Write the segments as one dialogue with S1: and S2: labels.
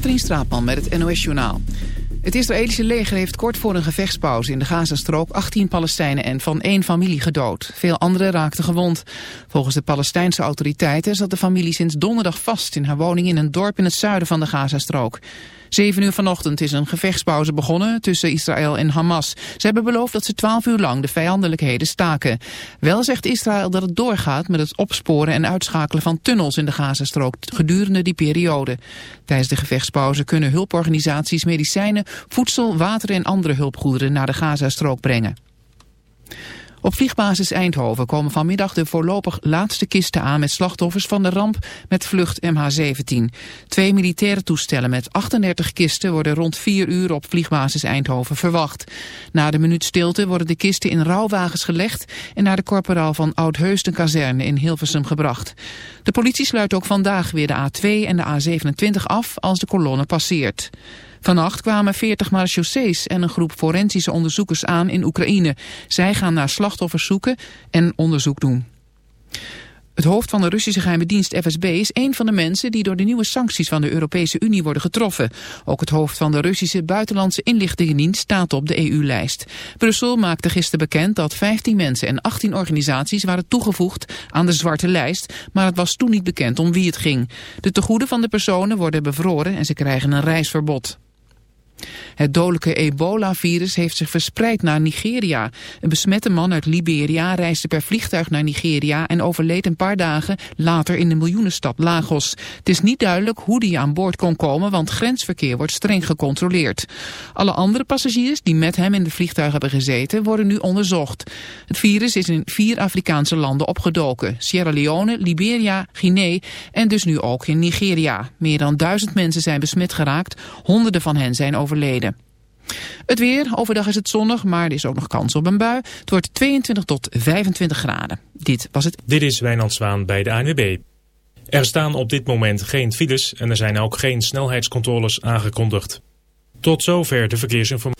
S1: Katrien Straatman met het NOS-journaal. Het Israëlische leger heeft kort voor een gevechtspauze in de Gazastrook 18 Palestijnen en van één familie gedood. Veel anderen raakten gewond. Volgens de Palestijnse autoriteiten zat de familie sinds donderdag vast in haar woning in een dorp in het zuiden van de Gazastrook. Zeven uur vanochtend is een gevechtspauze begonnen tussen Israël en Hamas. Ze hebben beloofd dat ze twaalf uur lang de vijandelijkheden staken. Wel zegt Israël dat het doorgaat met het opsporen en uitschakelen van tunnels in de Gazastrook gedurende die periode. Tijdens de gevechtspauze kunnen hulporganisaties medicijnen, voedsel, water en andere hulpgoederen naar de Gazastrook brengen. Op vliegbasis Eindhoven komen vanmiddag de voorlopig laatste kisten aan met slachtoffers van de ramp met vlucht MH17. Twee militaire toestellen met 38 kisten worden rond 4 uur op vliegbasis Eindhoven verwacht. Na de minuut stilte worden de kisten in rouwwagens gelegd en naar de korporaal van Oudheusden kazerne in Hilversum gebracht. De politie sluit ook vandaag weer de A2 en de A27 af als de kolonne passeert. Vannacht kwamen 40 marechaussees en een groep forensische onderzoekers aan in Oekraïne. Zij gaan naar slachtoffers zoeken en onderzoek doen. Het hoofd van de Russische geheime dienst FSB is een van de mensen die door de nieuwe sancties van de Europese Unie worden getroffen. Ook het hoofd van de Russische buitenlandse inlichtingendienst staat op de EU-lijst. Brussel maakte gisteren bekend dat 15 mensen en 18 organisaties waren toegevoegd aan de zwarte lijst, maar het was toen niet bekend om wie het ging. De tegoeden van de personen worden bevroren en ze krijgen een reisverbod. Het dodelijke ebola-virus heeft zich verspreid naar Nigeria. Een besmette man uit Liberia reisde per vliegtuig naar Nigeria... en overleed een paar dagen later in de miljoenenstad Lagos. Het is niet duidelijk hoe die aan boord kon komen... want grensverkeer wordt streng gecontroleerd. Alle andere passagiers die met hem in de vliegtuig hebben gezeten... worden nu onderzocht. Het virus is in vier Afrikaanse landen opgedoken. Sierra Leone, Liberia, Guinea en dus nu ook in Nigeria. Meer dan duizend mensen zijn besmet geraakt. Honderden van hen zijn overleden Het weer, overdag is het zonnig, maar er is ook nog kans op een bui. Het wordt 22 tot 25 graden. Dit was het.
S2: Dit is Wijnand Zwaan bij de ANWB. Er staan op dit moment geen files en er zijn ook geen snelheidscontroles aangekondigd. Tot zover de verkeersinformatie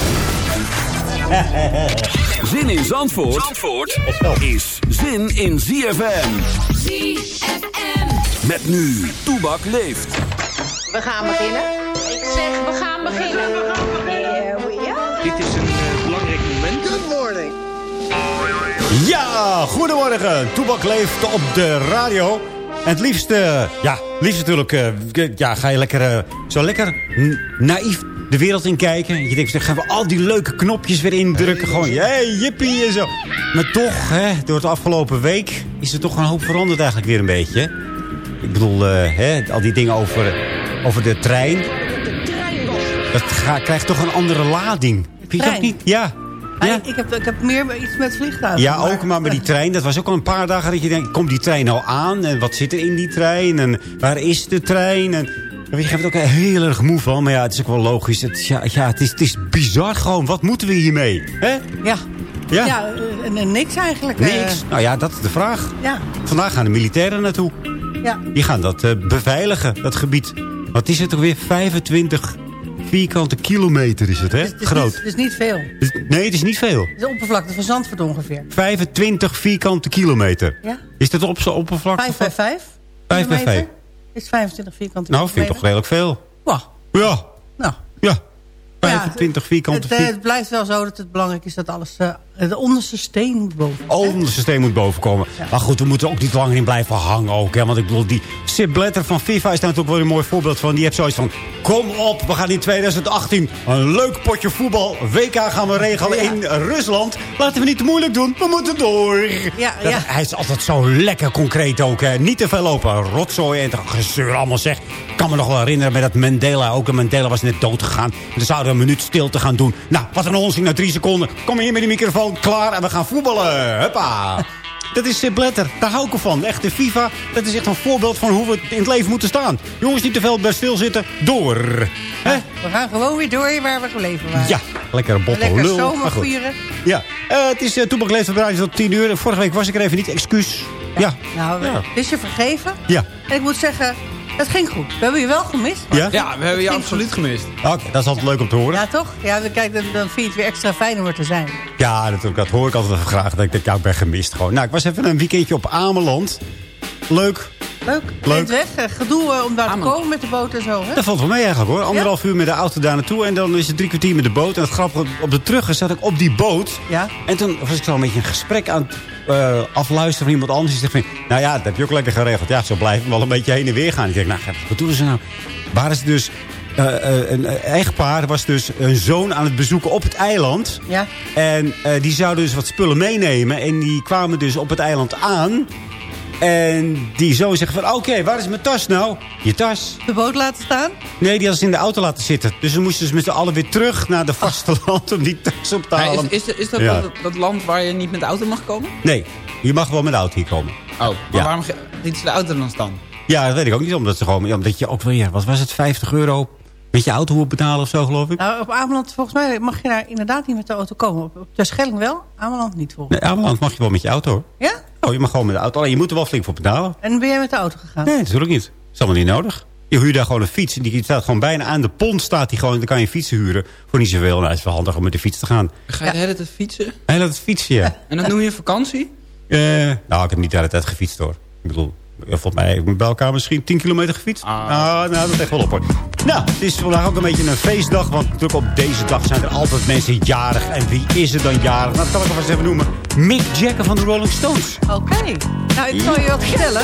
S3: Zin in Zandvoort, Zandvoort is zin in ZFM.
S4: ZFM.
S3: Met nu, Toebak leeft.
S5: We gaan beginnen. Ik zeg, we gaan beginnen. Here we are.
S6: Dit is een uh, belangrijk moment.
S5: Good morning.
S7: Ja, goedemorgen. Toebak leeft op de radio. En het liefst, uh, ja, liefst natuurlijk, uh, ja, ga je lekker, zo lekker naïef de wereld in kijken. Je denkt, dan gaan we al die leuke knopjes weer indrukken. Gewoon, hey, jippie en zo. Maar toch, hè, door de afgelopen week is er toch een hoop veranderd eigenlijk weer een beetje. Ik bedoel, uh, hè, al die dingen over, over de trein. Dat krijgt toch een andere lading. Vind je dat niet? Ja.
S8: Ja. Ik, heb, ik heb meer iets met vliegtuigen.
S7: Ja, ook, maar met die trein. Dat was ook al een paar dagen dat je denkt, komt die trein nou aan? En wat zit er in die trein? En waar is de trein? En je geeft er ook heel erg moe van. Maar ja, het is ook wel logisch. Het, ja, ja het, is, het is bizar gewoon. Wat moeten we hiermee? Hè?
S8: Ja.
S7: Ja.
S8: ja en niks eigenlijk.
S7: Niks.
S8: Uh,
S7: nou ja, dat is de vraag.
S8: Ja.
S7: Vandaag gaan de militairen naartoe.
S8: Ja.
S7: Die gaan dat uh, beveiligen, dat gebied. Wat is het toch weer? 25 vierkante kilometer is het, hè?
S8: Het is,
S7: Groot.
S8: Het is, het is niet veel.
S7: Nee, het is niet veel.
S8: Het is de oppervlakte van Zandvoort ongeveer.
S7: 25 vierkante kilometer.
S8: Ja.
S7: Is dat op zo'n oppervlakte?
S8: 5 bij 5.
S7: 5 bij 5.
S8: Is 25 vierkante
S7: nou, vind ik toch redelijk veel.
S8: Wow.
S7: Ja.
S8: Nou.
S7: Ja. 25 vierkante
S8: het, het, het, blijft wel zo dat het belangrijk is dat alles... Uh, de onderste steen moet boven.
S7: Oh, onderste steen moet boven komen. Ja. Maar goed, we moeten ook niet langer in blijven hangen ook. Hè? Want ik bedoel, die Sip Blatter van FIFA is daar natuurlijk wel een mooi voorbeeld van. Die heeft zoiets van, kom op, we gaan in 2018 een leuk potje voetbal. WK gaan we regelen ja. in Rusland. Laten we niet te moeilijk doen, we moeten door.
S8: Ja,
S7: dat. Hij is altijd zo lekker concreet ook. Hè? Niet te veel lopen rotzooi en gezeur allemaal zeg. Ik kan me nog wel herinneren met dat Mandela ook. En Mandela was net dood gegaan. En dan zouden we een minuut stil te gaan doen. Nou, wat een onzin na drie seconden. Kom hier met die microfoon, klaar en we gaan voetballen. Huppa. Dat is Sip Blatter. Daar hou ik van. Echt de FIFA, dat is echt een voorbeeld van hoe we in het leven moeten staan. Jongens, niet te veel bij stilzitten. Door. Hè?
S8: We gaan gewoon weer door waar we gebleven waren.
S7: Ja, lekker een botte
S8: lekker
S7: lul.
S8: zomer vieren.
S7: Ja, uh, het is uh, tot 10 uur. Vorige week was ik er even niet. Excuus. Ja.
S8: ja. Nou, ja. is je vergeven.
S7: Ja.
S8: En ik moet zeggen, het ging goed. We hebben je wel gemist.
S7: Ja?
S9: ja, we hebben je absoluut goed. gemist.
S7: Oké, okay, dat is altijd leuk om te horen.
S8: Ja, toch? Ja, kijk, dan, dan vind je het weer extra fijn om er te zijn.
S7: Ja, natuurlijk. Dat hoor ik altijd graag. Dat ik denk, ja, ik ben gemist gewoon. Nou, ik was even een weekendje op Ameland. Leuk.
S8: Leuk. Leuk. weg. Gedoe uh, om daar Amen. te komen met de boot en zo. Hè?
S7: Dat valt wel mee eigenlijk hoor. Anderhalf ja? uur met de auto daar naartoe. En dan is het drie kwartier met de boot. En het grappige, op de terug zat ik op die boot.
S8: Ja?
S7: En toen was ik zo een beetje een gesprek aan het uh, afluisteren van iemand anders. Die zegt van, nou ja, dat heb je ook lekker geregeld. Ja, zo blijven we wel een beetje heen en weer gaan. Ik denk, nou, wat doen ze nou? Waar is dus... Uh, uh, een echtpaar was dus een zoon aan het bezoeken op het eiland.
S8: Ja.
S7: En uh, die zouden dus wat spullen meenemen. En die kwamen dus op het eiland aan. En die zoon zegt van, oké, okay, waar is mijn tas nou? Je tas.
S8: De boot laten staan?
S7: Nee, die had ze in de auto laten zitten. Dus we moesten dus met z'n allen weer terug naar de vasteland om die tas op te halen.
S9: Is, is, is dat, ja. dat, dat land waar je niet met de auto mag komen?
S7: Nee, je mag wel met de auto hier komen.
S9: Oh, maar ja. waarom niet ze de auto dan staan?
S7: Ja, dat weet ik ook niet. Omdat, ze gewoon, omdat je ook wel, ja, wat was het, 50 euro met je auto moet betalen of zo, geloof ik?
S8: Nou, op Ameland, volgens mij mag je daar inderdaad niet met de auto komen. Op Terschelling wel, Ameland niet volgens
S7: Nee, Ameland mag je wel met je auto, hoor.
S8: Ja?
S7: Oh, je mag gewoon met de auto. Alleen je moet er wel flink voor betalen.
S8: En ben jij met de auto gegaan?
S7: Nee, natuurlijk niet. Dat is allemaal niet nodig. Je huurt daar gewoon een fiets. En die staat gewoon bijna aan de pont. Staat die gewoon, dan kan je fietsen huren. Voor niet zoveel. Nou, het is wel handig om met de fiets te gaan.
S9: Ga je ja. de hele tijd fietsen? De
S7: hele tijd fietsen, ja.
S9: en dat noem je vakantie?
S7: Uh, nou, ik heb niet de hele tijd gefietst, hoor. Ik bedoel, volgens mij bij elkaar misschien 10 kilometer gefietst.
S9: Ah,
S7: ah nou, dat echt wel op hoor. Nou, het is vandaag ook een beetje een feestdag. Want natuurlijk op deze dag zijn er altijd mensen jarig. En wie is er dan jarig? Nou, dat kan ik alvast even noemen. Mick Jagger van de Rolling Stones.
S8: Oké. Nou, ik zal je wat vertellen.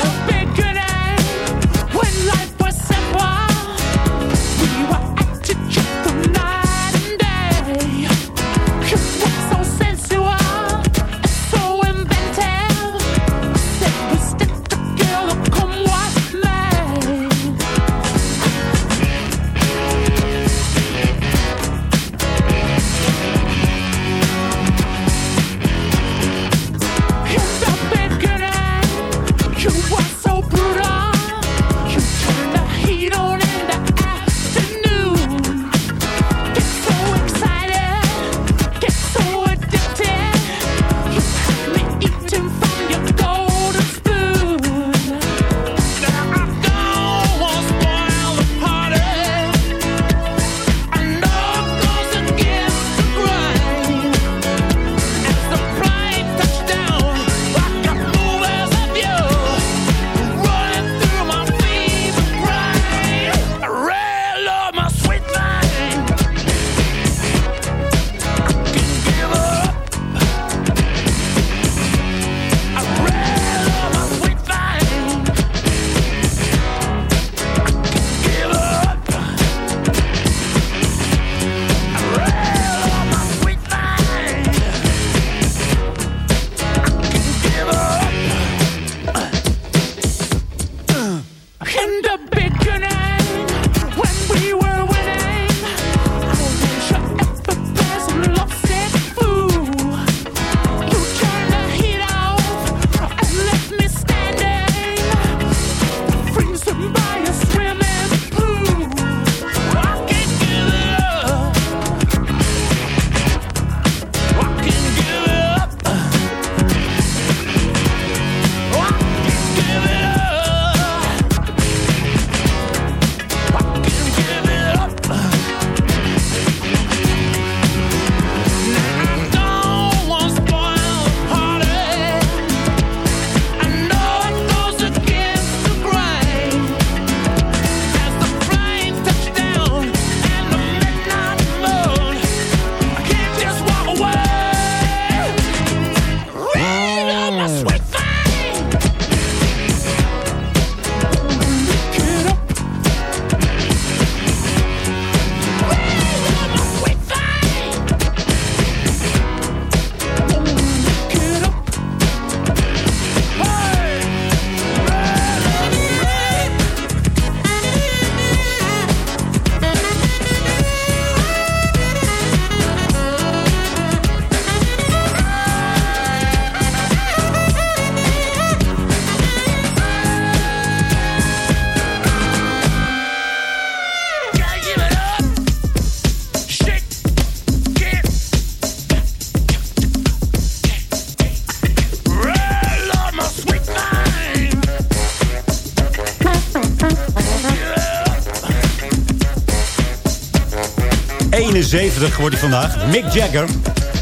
S7: 70 geworden vandaag. Mick Jagger,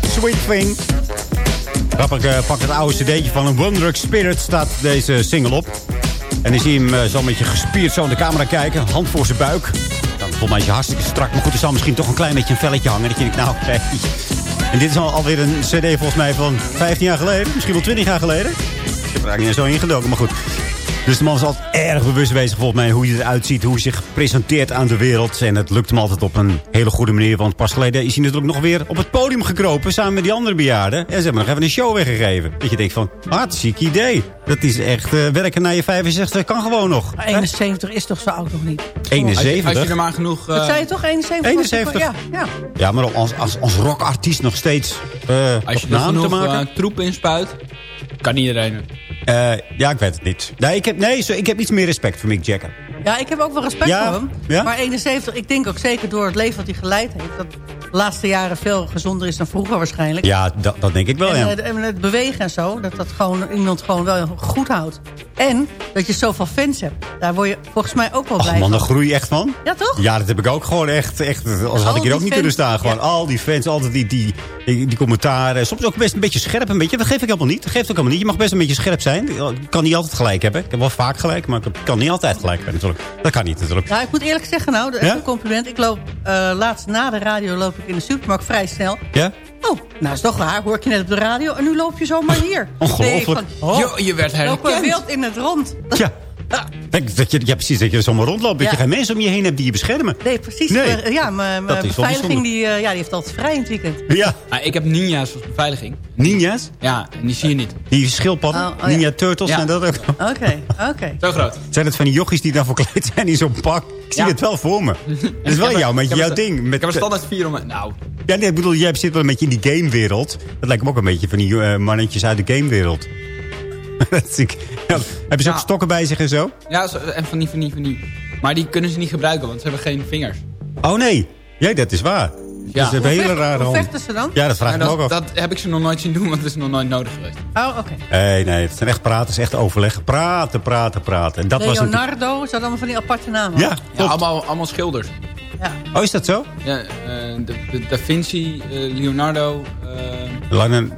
S7: Sweet Thing. Grappig, eh, pak het oude cd'tje van een Wondrous Spirit staat deze single op. En dan zie je hem eh, zo beetje gespierd zo in de camera kijken. Hand voor zijn buik. Dan volgens mij je hartstikke strak. Maar goed, er zal misschien toch een klein beetje een velletje hangen. Dat je denkt, nou, nee. En dit is al, alweer een cd volgens mij van 15 jaar geleden. Misschien wel 20 jaar geleden. Ik heb er eigenlijk niet zo ingedoken, maar goed. Dus de man is altijd erg bewust bezig volgens mij hoe hij eruit ziet. Hoe hij zich presenteert aan de wereld. En het lukt hem altijd op een hele goede manier. Want pas geleden is hij natuurlijk nog weer op het podium gekropen. Samen met die andere bejaarden. En ze hebben nog even een show weggegeven. Dat je denkt van, hartstikke idee. Dat is echt, uh, werken na je 65 kan gewoon nog.
S8: Maar 71 is toch zo oud nog niet?
S7: 71?
S9: Als je, als je er maar genoeg... Uh...
S8: Dat zei je toch, 71?
S7: 71?
S8: Ja, ja.
S7: ja maar als, als, als rockartiest nog steeds uh,
S9: Als je er genoeg uh, troep inspuit, kan iedereen
S7: uh, ja, ik weet het niet. Nee, ik heb, nee, ik heb iets meer respect voor Mick Jagger.
S8: Ja, ik heb ook wel respect
S7: ja,
S8: voor hem.
S7: Ja?
S8: Maar 71, ik denk ook zeker door het leven wat hij geleid heeft... dat de laatste jaren veel gezonder is dan vroeger waarschijnlijk.
S7: Ja, dat, dat denk ik wel,
S8: en,
S7: ja.
S8: En het bewegen en zo, dat dat gewoon iemand gewoon wel goed houdt. En dat je zoveel fans hebt. Daar word je volgens mij ook wel blij
S7: man,
S8: van.
S7: daar groei je echt van.
S8: Ja, toch?
S7: Ja, dat heb ik ook gewoon echt. echt als had ik hier ook niet kunnen staan. Gewoon al die fans, altijd die, die, die, die, commentaren. Soms ook best een beetje scherp. Een beetje. Dat geef ik helemaal niet. Dat geeft ook helemaal niet. Je mag best een beetje scherp zijn. Ik kan niet altijd gelijk hebben. Ik heb wel vaak gelijk, maar ik kan niet altijd gelijk hebben Dat kan niet natuurlijk.
S8: Ja, ik moet eerlijk zeggen nou, dat is een compliment. Ik loop uh, laatst na de radio loop ik in de supermarkt vrij snel.
S7: Ja?
S8: Oh, nou is toch waar. Hoor ik je net op de radio en nu loop je zomaar hier.
S7: Ongelooflijk.
S8: Nee, van, oh,
S9: jo, je werd herkend.
S8: Lopen wild in het rond.
S7: Ja. Dat je, ja, precies, dat je zomaar rondloopt. Dat
S8: Ja.
S7: je geen mensen om je heen hebt die je beschermen.
S8: Nee, precies.
S7: Nee.
S8: Ja, mijn beveiliging die, uh, ja, die heeft altijd vrij in het weekend.
S7: Ja.
S9: Ah, ik heb ninja's als beveiliging.
S7: Ninja's?
S9: Ja, en die zie je niet.
S7: Die schildpadden?
S8: Oh, oh ja.
S7: Ninja Turtles
S9: Ja.
S7: zijn dat ook?
S8: Oké, oké.
S9: Zo groot.
S7: Zijn het van die jochies die daar verkleed zijn in zo'n pak? Ik zie
S9: Ja.
S7: het wel voor me. Dat is wel jou, met jouw ding. Met,
S9: Ik heb er standaard vier om... Nou,
S7: Ja, nee, ik bedoel, jij zit wel een beetje in die gamewereld. Dat lijkt me ook een beetje van die eh, mannetjes uit de gamewereld. Dat ik- ja, heb je zo
S9: Ja.
S7: stokken bij zich en zo?
S9: ja, zo- en van die, van die, van die. Maar die kunnen ze niet gebruiken, want ze hebben geen vingers.
S7: Oh nee, ja, dat is waar.
S9: Ja.
S7: Dat is een hele rare
S8: vechten- Hoe
S7: hond.
S8: vechten ze dan?
S7: Ja, dat vraag ik me ook
S9: dat,
S7: af.
S9: dat heb ik ze nog nooit zien doen, want het is nog nooit nodig geweest.
S8: Oh, oké.
S7: Nee, nee, het zijn echt praten, het is echt overleg. Praten, praten, praten. En dat was een...
S8: Leonardo, ze hadden allemaal van die aparte namen.
S7: Ja,
S9: Ja, allemaal, allemaal schilders.
S8: Ja.
S7: Oh, is dat zo?
S9: Ja, eh, de, de Da Vinci, eh, Leonardo, eh,
S7: Lange...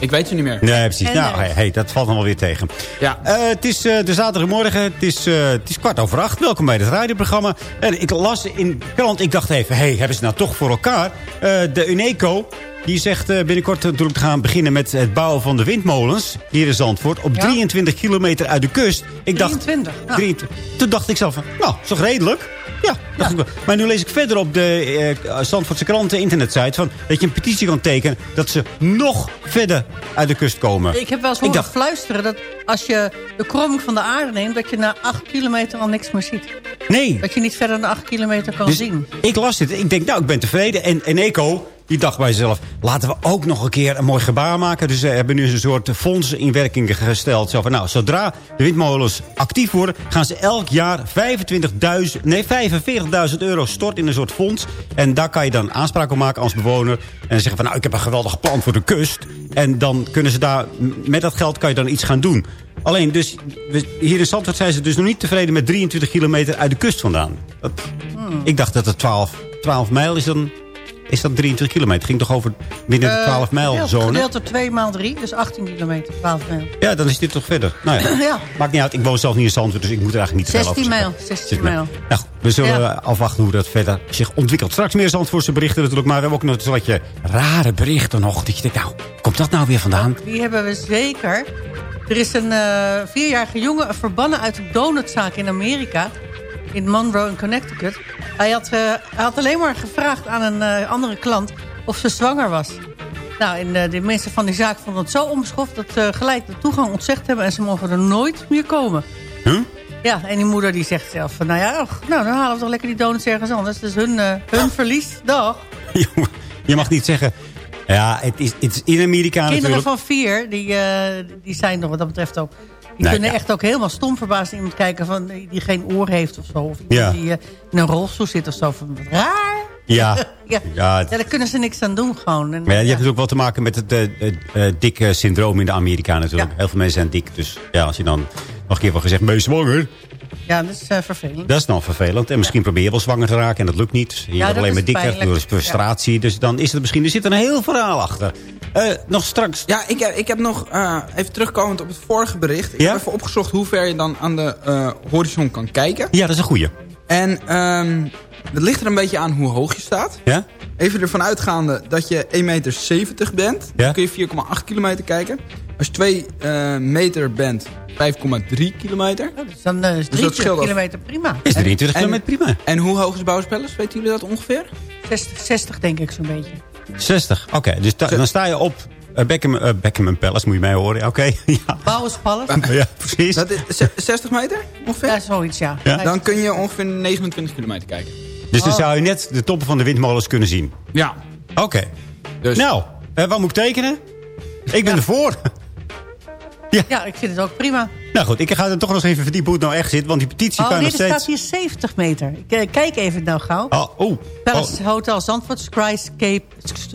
S9: ik weet ze niet meer.
S7: Nee, precies.
S8: En
S7: nou,
S8: de
S7: hey, hey, dat valt nog wel weer tegen.
S9: Ja.
S7: Eh, het is eh, de zaterdagmorgen. Het is, eh, het is kwart over acht. Welkom bij het radioprogramma. En ik las in krant. Ik dacht even, hey, hebben ze nou toch voor elkaar? Eh, de Uneco. Die zegt eh, binnenkort natuurlijk te gaan beginnen met het bouwen van de windmolens. Hier in Zandvoort. Op
S8: Ja.
S7: 23 kilometer uit de kust. Ik dacht,
S8: 23. Nou,
S7: 23. Toen dacht ik zelf van, nou, is toch redelijk? Ja, dacht ik wel. Maar nu lees ik verder op de eh Zandvoortse kranten internetsite... Van, dat je een petitie kan tekenen dat ze nog verder uit de kust komen.
S8: Ik heb wel eens horen
S7: dacht-
S8: fluisteren dat als je de kromming van de aarde neemt... dat je na 8 kilometer al niks meer ziet.
S7: Nee,
S8: Dat je niet verder dan 8 kilometer kan
S7: Dus
S8: zien.
S7: ik las dit. Ik denk, nou, ik ben tevreden. En, en Eco, die dacht bij zichzelf... laten we ook nog een keer een mooi gebaar maken. Dus ze hebben nu een soort fonds in werking gesteld. Zo van, nou, zodra de windmolens actief worden... gaan ze elk jaar 25.000, nee, 45.000 euro storten in een soort fonds. En daar kan je dan aanspraak op maken als bewoner. En zeggen van, nou, ik heb een geweldig plan voor de kust. En dan kunnen ze daar, met dat geld kan je dan iets gaan doen. Alleen, dus, hier in Zandvoort zijn ze dus nog niet tevreden... met 23 kilometer uit de kust vandaan. Ik dacht dat het 12, 12 mijl is dan... Is dat 23 kilometer? Ging toch over binnen de 12 mijl
S8: Gedeeld,
S7: zone?
S8: gedeeld door 2 maal 3, dus 18 kilometer, 12 mijl.
S7: Ja, dan is dit toch verder. Nou ja,
S8: Ja.
S7: maakt niet uit. Ik woon zelf niet in Zandvoort, dus ik moet er eigenlijk niet te veel over
S8: 16
S7: zeggen.
S8: mijl, 16 mijl.
S7: Nou, we zullen
S8: Ja.
S7: eh, afwachten hoe dat verder zich ontwikkelt. Straks meer Zandvoortse berichten natuurlijk. Maar we hebben ook nog een soortje rare berichten nog. Dat je denkt, nou, komt dat nou weer vandaan?
S8: Die hebben we zeker. Er is een eh, vierjarige jongen verbannen uit een donutzaak in Amerika. In Monroe in Connecticut. Hij had, eh, hij had alleen maar gevraagd aan een eh, andere klant of ze zwanger was. Nou, en eh, de mensen van die zaak vonden het zo onbeschoft... dat ze gelijk de toegang ontzegd hebben... en ze mogen er nooit meer komen.
S7: Huh?
S8: Ja, en die moeder die zegt zelf van... nou ja, och, nou, dan halen we toch lekker die donuts ergens anders. Dus hun, hun verlies, dag.
S7: Je mag niet zeggen... Ja, het is, het is in Amerika
S8: Kinderen
S7: natuurlijk.
S8: van vier, die, die zijn nog wat dat betreft ook... Die
S7: Nee,
S8: kunnen
S7: ja.
S8: echt ook helemaal stom verbaasd iemand kijken... Van, die geen oor heeft of zo. Of iemand die eh, in een rolstoel zit of zo. Van, wat raar.
S7: Ja,
S8: Ja.
S7: ja,
S8: daar kunnen ze niks aan doen gewoon. En,
S7: Maar ja, je hebt natuurlijk wel te maken met het eh, dikke syndroom in de Amerika natuurlijk. Heel veel mensen zijn dik. Dus ja, als je dan nog een keer van gezegd, ben je zwanger?
S8: Ja, dat is eh, vervelend.
S7: Dat is dan vervelend. En misschien probeer je wel zwanger te raken en dat lukt niet. Je
S8: Ja,
S7: wordt
S8: dat
S7: alleen maar
S8: is
S7: dikker door de frustratie. Dus dan is het misschien... Er zit een heel verhaal achter. Eh, nog straks...
S10: Ja, ik heb, ik heb nog, eh, even terugkomend op het vorige bericht. Ik
S7: Ja?
S10: heb even opgezocht hoe ver je dan aan de eh, horizon kan kijken.
S7: Ja, dat is een goeie.
S10: En ehm het ligt er een beetje aan hoe hoog je staat.
S7: Ja?
S10: Even ervan uitgaande dat je 1,70 meter bent,
S7: Ja?
S10: dan kun je 4,8 kilometer kijken. Als je 2 eh, meter bent, 5,3 kilometer.
S8: Oh, dus dan eh, is
S10: Dus dat
S8: 23
S10: scheelt al-
S8: kilometer prima.
S7: Is 23
S10: En-
S7: kilometer prima.
S10: En hoe hoog is Bouwspellers? Weten jullie dat ongeveer?
S8: 60, 60 denk ik zo'n beetje.
S7: 60. Oké, dus da- dan sta je op uh, Beckham, uh, Beckham Palace, moet je mij horen. Oké, ja.
S8: Bouwenspallen.
S7: ja, precies.
S10: Dat is ze- 60 meter ongeveer?
S8: Ja, zoiets, ja.
S7: Ja.
S10: Dan kun je ongeveer 29 kilometer kijken.
S7: Dus dan
S8: Oh.
S7: zou je net de toppen van de windmolens kunnen zien.
S10: Ja.
S7: Oké.
S10: Dus.
S7: Nou, eh, wat moet ik tekenen? Ik ben ervoor.
S8: Ja, ik vind het ook prima.
S7: Nou goed, ik ga er toch nog eens even verdiepen hoe het nou echt zit. Want die petitie
S8: Oh
S7: kan
S8: nee,
S7: nog steeds...
S8: staat hier 70 meter. Ik, eh, kijk even nou gauw.
S7: Oh, oh.
S8: Palace Hotel Zandvoort, Skyscape,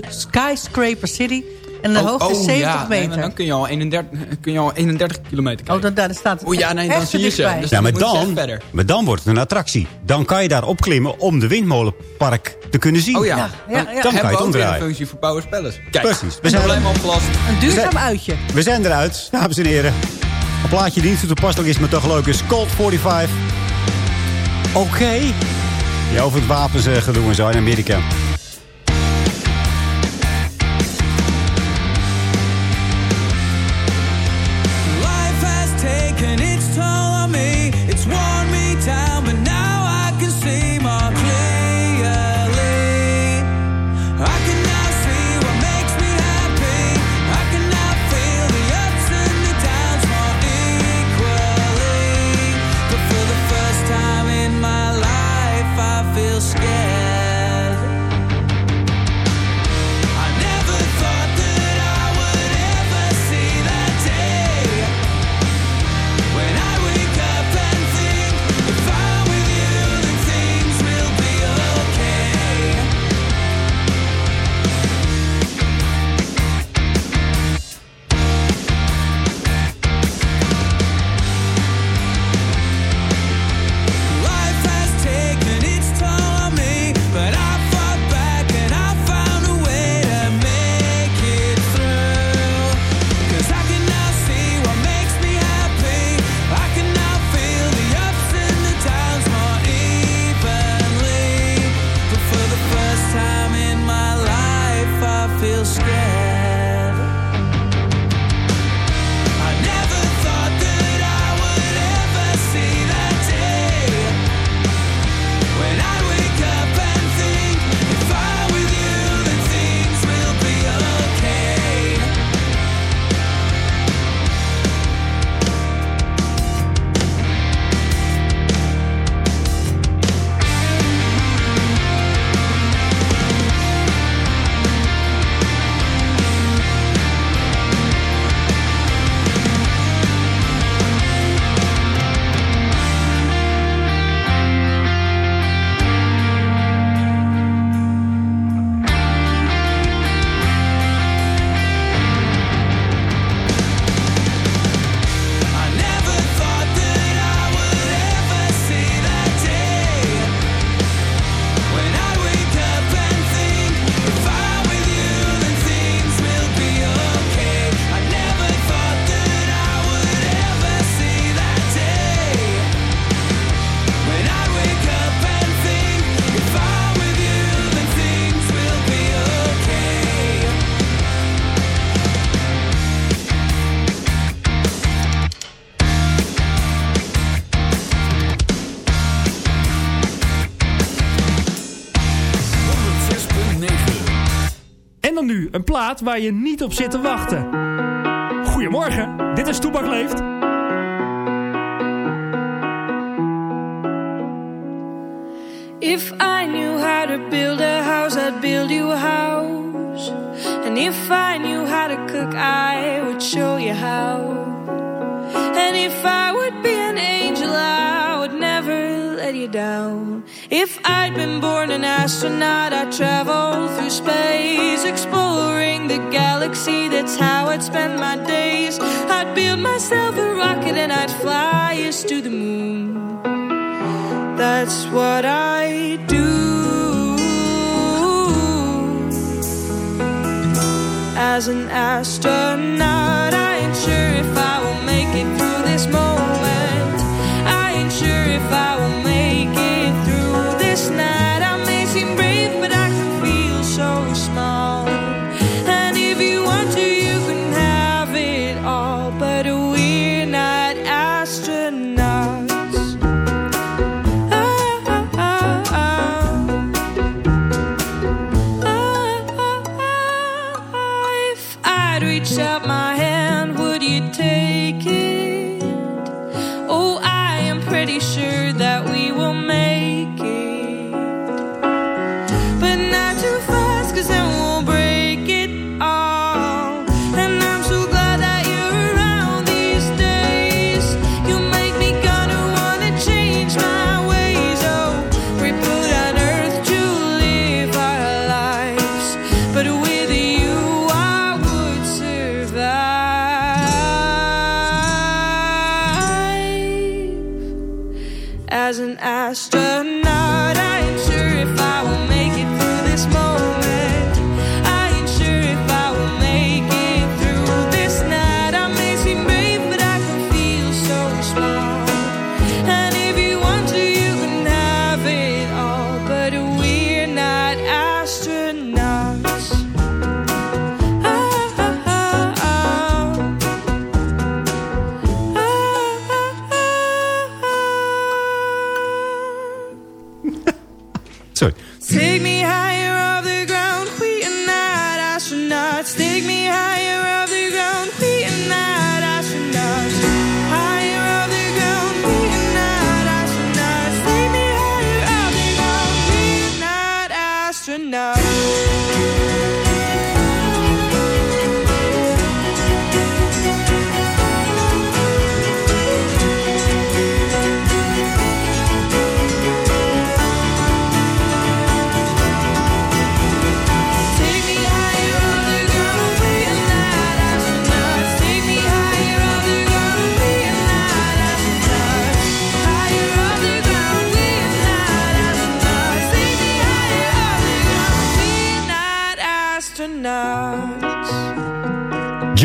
S8: Skyscraper City. En de hoogte is 70
S10: ja, nee,
S8: meter.
S10: dan kun je al 31, kun je al 31 kilometer kijken.
S8: Oh, dan, daar staat het
S10: Oh ja, nee, dan
S8: echt
S10: zie je ze. Dus
S7: Ja, maar dan, maar dan wordt het een attractie. Dan kan je daar opklimmen om de windmolenpark te kunnen zien.
S10: Oh ja,
S8: Ja, ja, ja.
S7: Dan kan je het
S10: weer een
S7: omdraaien.
S10: functie voor Powers Palace. Kijk,
S7: Precies. We zijn-
S10: probleem opgelost.
S8: Een duurzaam uitje.
S7: We zijn eruit, dames en heren. Een plaatje die niet zo toepasselijk is, maar toch leuk is. Colt 45. Oké. Ja, over het wapens eh, gedoe en zo in Amerika.
S11: Een plaat waar je niet op zit te wachten. Goedemorgen, dit is Toebak Leeft.
S12: If I knew how to build a house, I'd build you a house. And if I knew how to cook, I would show you how. And if I would be an angel, I let you down. If I'd been born an astronaut, I'd travel through space, exploring the galaxy. That's how I'd spend my days. I'd build myself a rocket and I'd fly us to the moon. That's what I do. As an astronaut, I ain't sure if I will make it through this moment. An astronaut,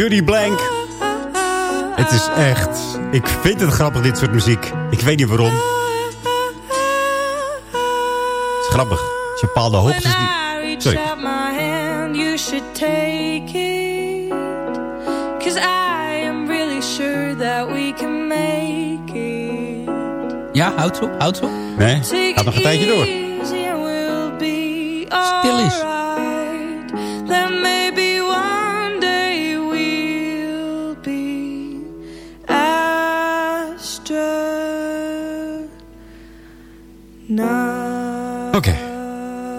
S7: Judy Blank. Het is echt... Ik vind het grappig, dit soort muziek. Ik weet niet waarom. Het is grappig. Als je bepaalde hoogtes...
S12: Reach
S7: Sorry.
S12: out my hand, you should take it. Cause I am really sure that we can make it.
S10: Ja, houd zo, houd zo.
S7: Nee, gaat nog een tijdje door.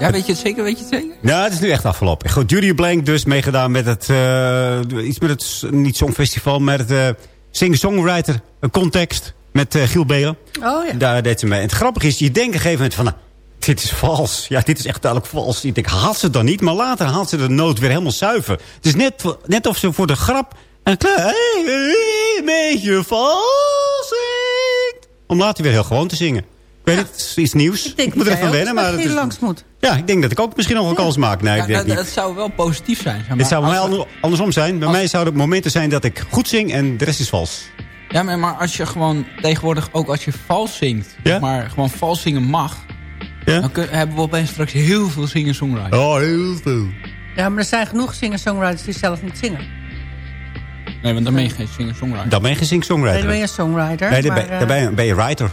S10: Ja, weet je het zeker? Weet je het zeker?
S7: Ja, het is nu echt afgelopen. Goed, Judy Blank dus meegedaan met het... eh, iets met het, niet Songfestival, maar het eh, singer-songwriter context met eh, Giel Belen.
S8: Oh ja.
S7: Daar deed ze mee. En het grappige is, je denkt op een gegeven moment van... nou, dit is vals. Ja, dit is echt duidelijk vals. Ik denk, haalt ze het dan niet? Maar later haalt ze de noot weer helemaal zuiver. Het is net, net of ze voor de grap een klein beetje vals zingt. Om later weer heel gewoon te zingen. Ik weet het, het is iets nieuws. Ik,
S8: denk
S7: moet er
S8: dat
S7: even wennen. Maar het is,
S8: langs moet.
S7: ja, ik denk dat ik ook misschien nog een kans maak. Nee,
S10: Ja,
S7: ik denk
S10: dat,
S7: niet.
S10: dat zou wel positief zijn. Zeg maar.
S7: Het zou bij mij andersom zijn. Bij mij zouden het momenten zijn dat ik goed zing en de rest is vals.
S10: Ja, maar, als je gewoon tegenwoordig ook als je vals zingt,
S7: Ja?
S10: maar gewoon vals zingen mag,
S7: Ja?
S10: dan kun- hebben we opeens straks heel veel zingen-songwriters.
S7: Oh, heel veel.
S8: Ja, maar er zijn genoeg singer-songwriters die zelf niet zingen.
S10: Nee, want dan ben je geen singer-songwriter.
S7: Dan ben je geen
S8: Nee,
S7: sing-songwriter.
S8: dan ben je een songwriter.
S7: Nee, dan
S8: maar,
S7: ben, dan ben je, ben je writer.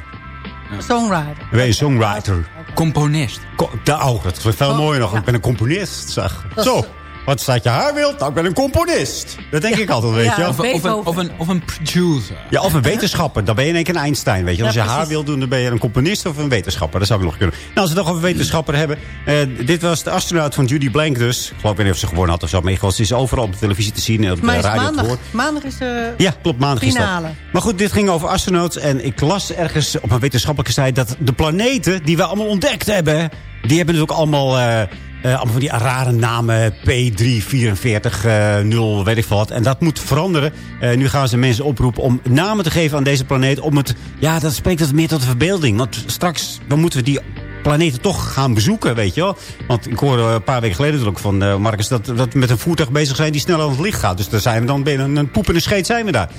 S8: Songwriter.
S7: Ben je songwriter.
S10: Componist.
S7: Da- oh, dat veel mooier nog. Ik ben een componist, zeg. Zo, wat staat je haar wild? Nou, ik ben een componist. Dat denk ik altijd, weet
S8: Ja,
S7: je.
S10: Of, of, een, of, een, of een producer.
S7: Ja, of een wetenschapper. Dan ben je in één keer een Einstein, weet je. Als je haar wil doen, dan ben je een componist of een wetenschapper. Dat zou ik nog kunnen. Nou, als we het nog over wetenschapper hebben. eh, dit was de astronaut van Judy Blank dus. Ik geloof weet niet of ze gewonnen had of zo. Maar ze is overal op de televisie te zien en op de radio te
S8: maandag.
S7: horen.
S8: Maandag is de
S7: Ja, klopt, maandag is dat. Maar goed, dit ging over astronauts. En ik las ergens op een wetenschappelijke site... dat de planeten die we allemaal ontdekt hebben... die hebben dus ook allemaal... eh, eh, allemaal van die rare namen. P344, eh 0, weet ik veel wat. En dat moet veranderen. Eh, nu gaan ze mensen oproepen om namen te geven aan deze planeet. Om het, ja, dat spreekt het meer tot de verbeelding. Want straks dan moeten we die planeten toch gaan bezoeken, weet je wel. Want ik hoorde een paar weken geleden ook van eh, Marcus... Dat, dat we met een voertuig bezig zijn die snel aan het licht gaat. Dus daar zijn we dan binnen een poep en een scheet zijn we daar.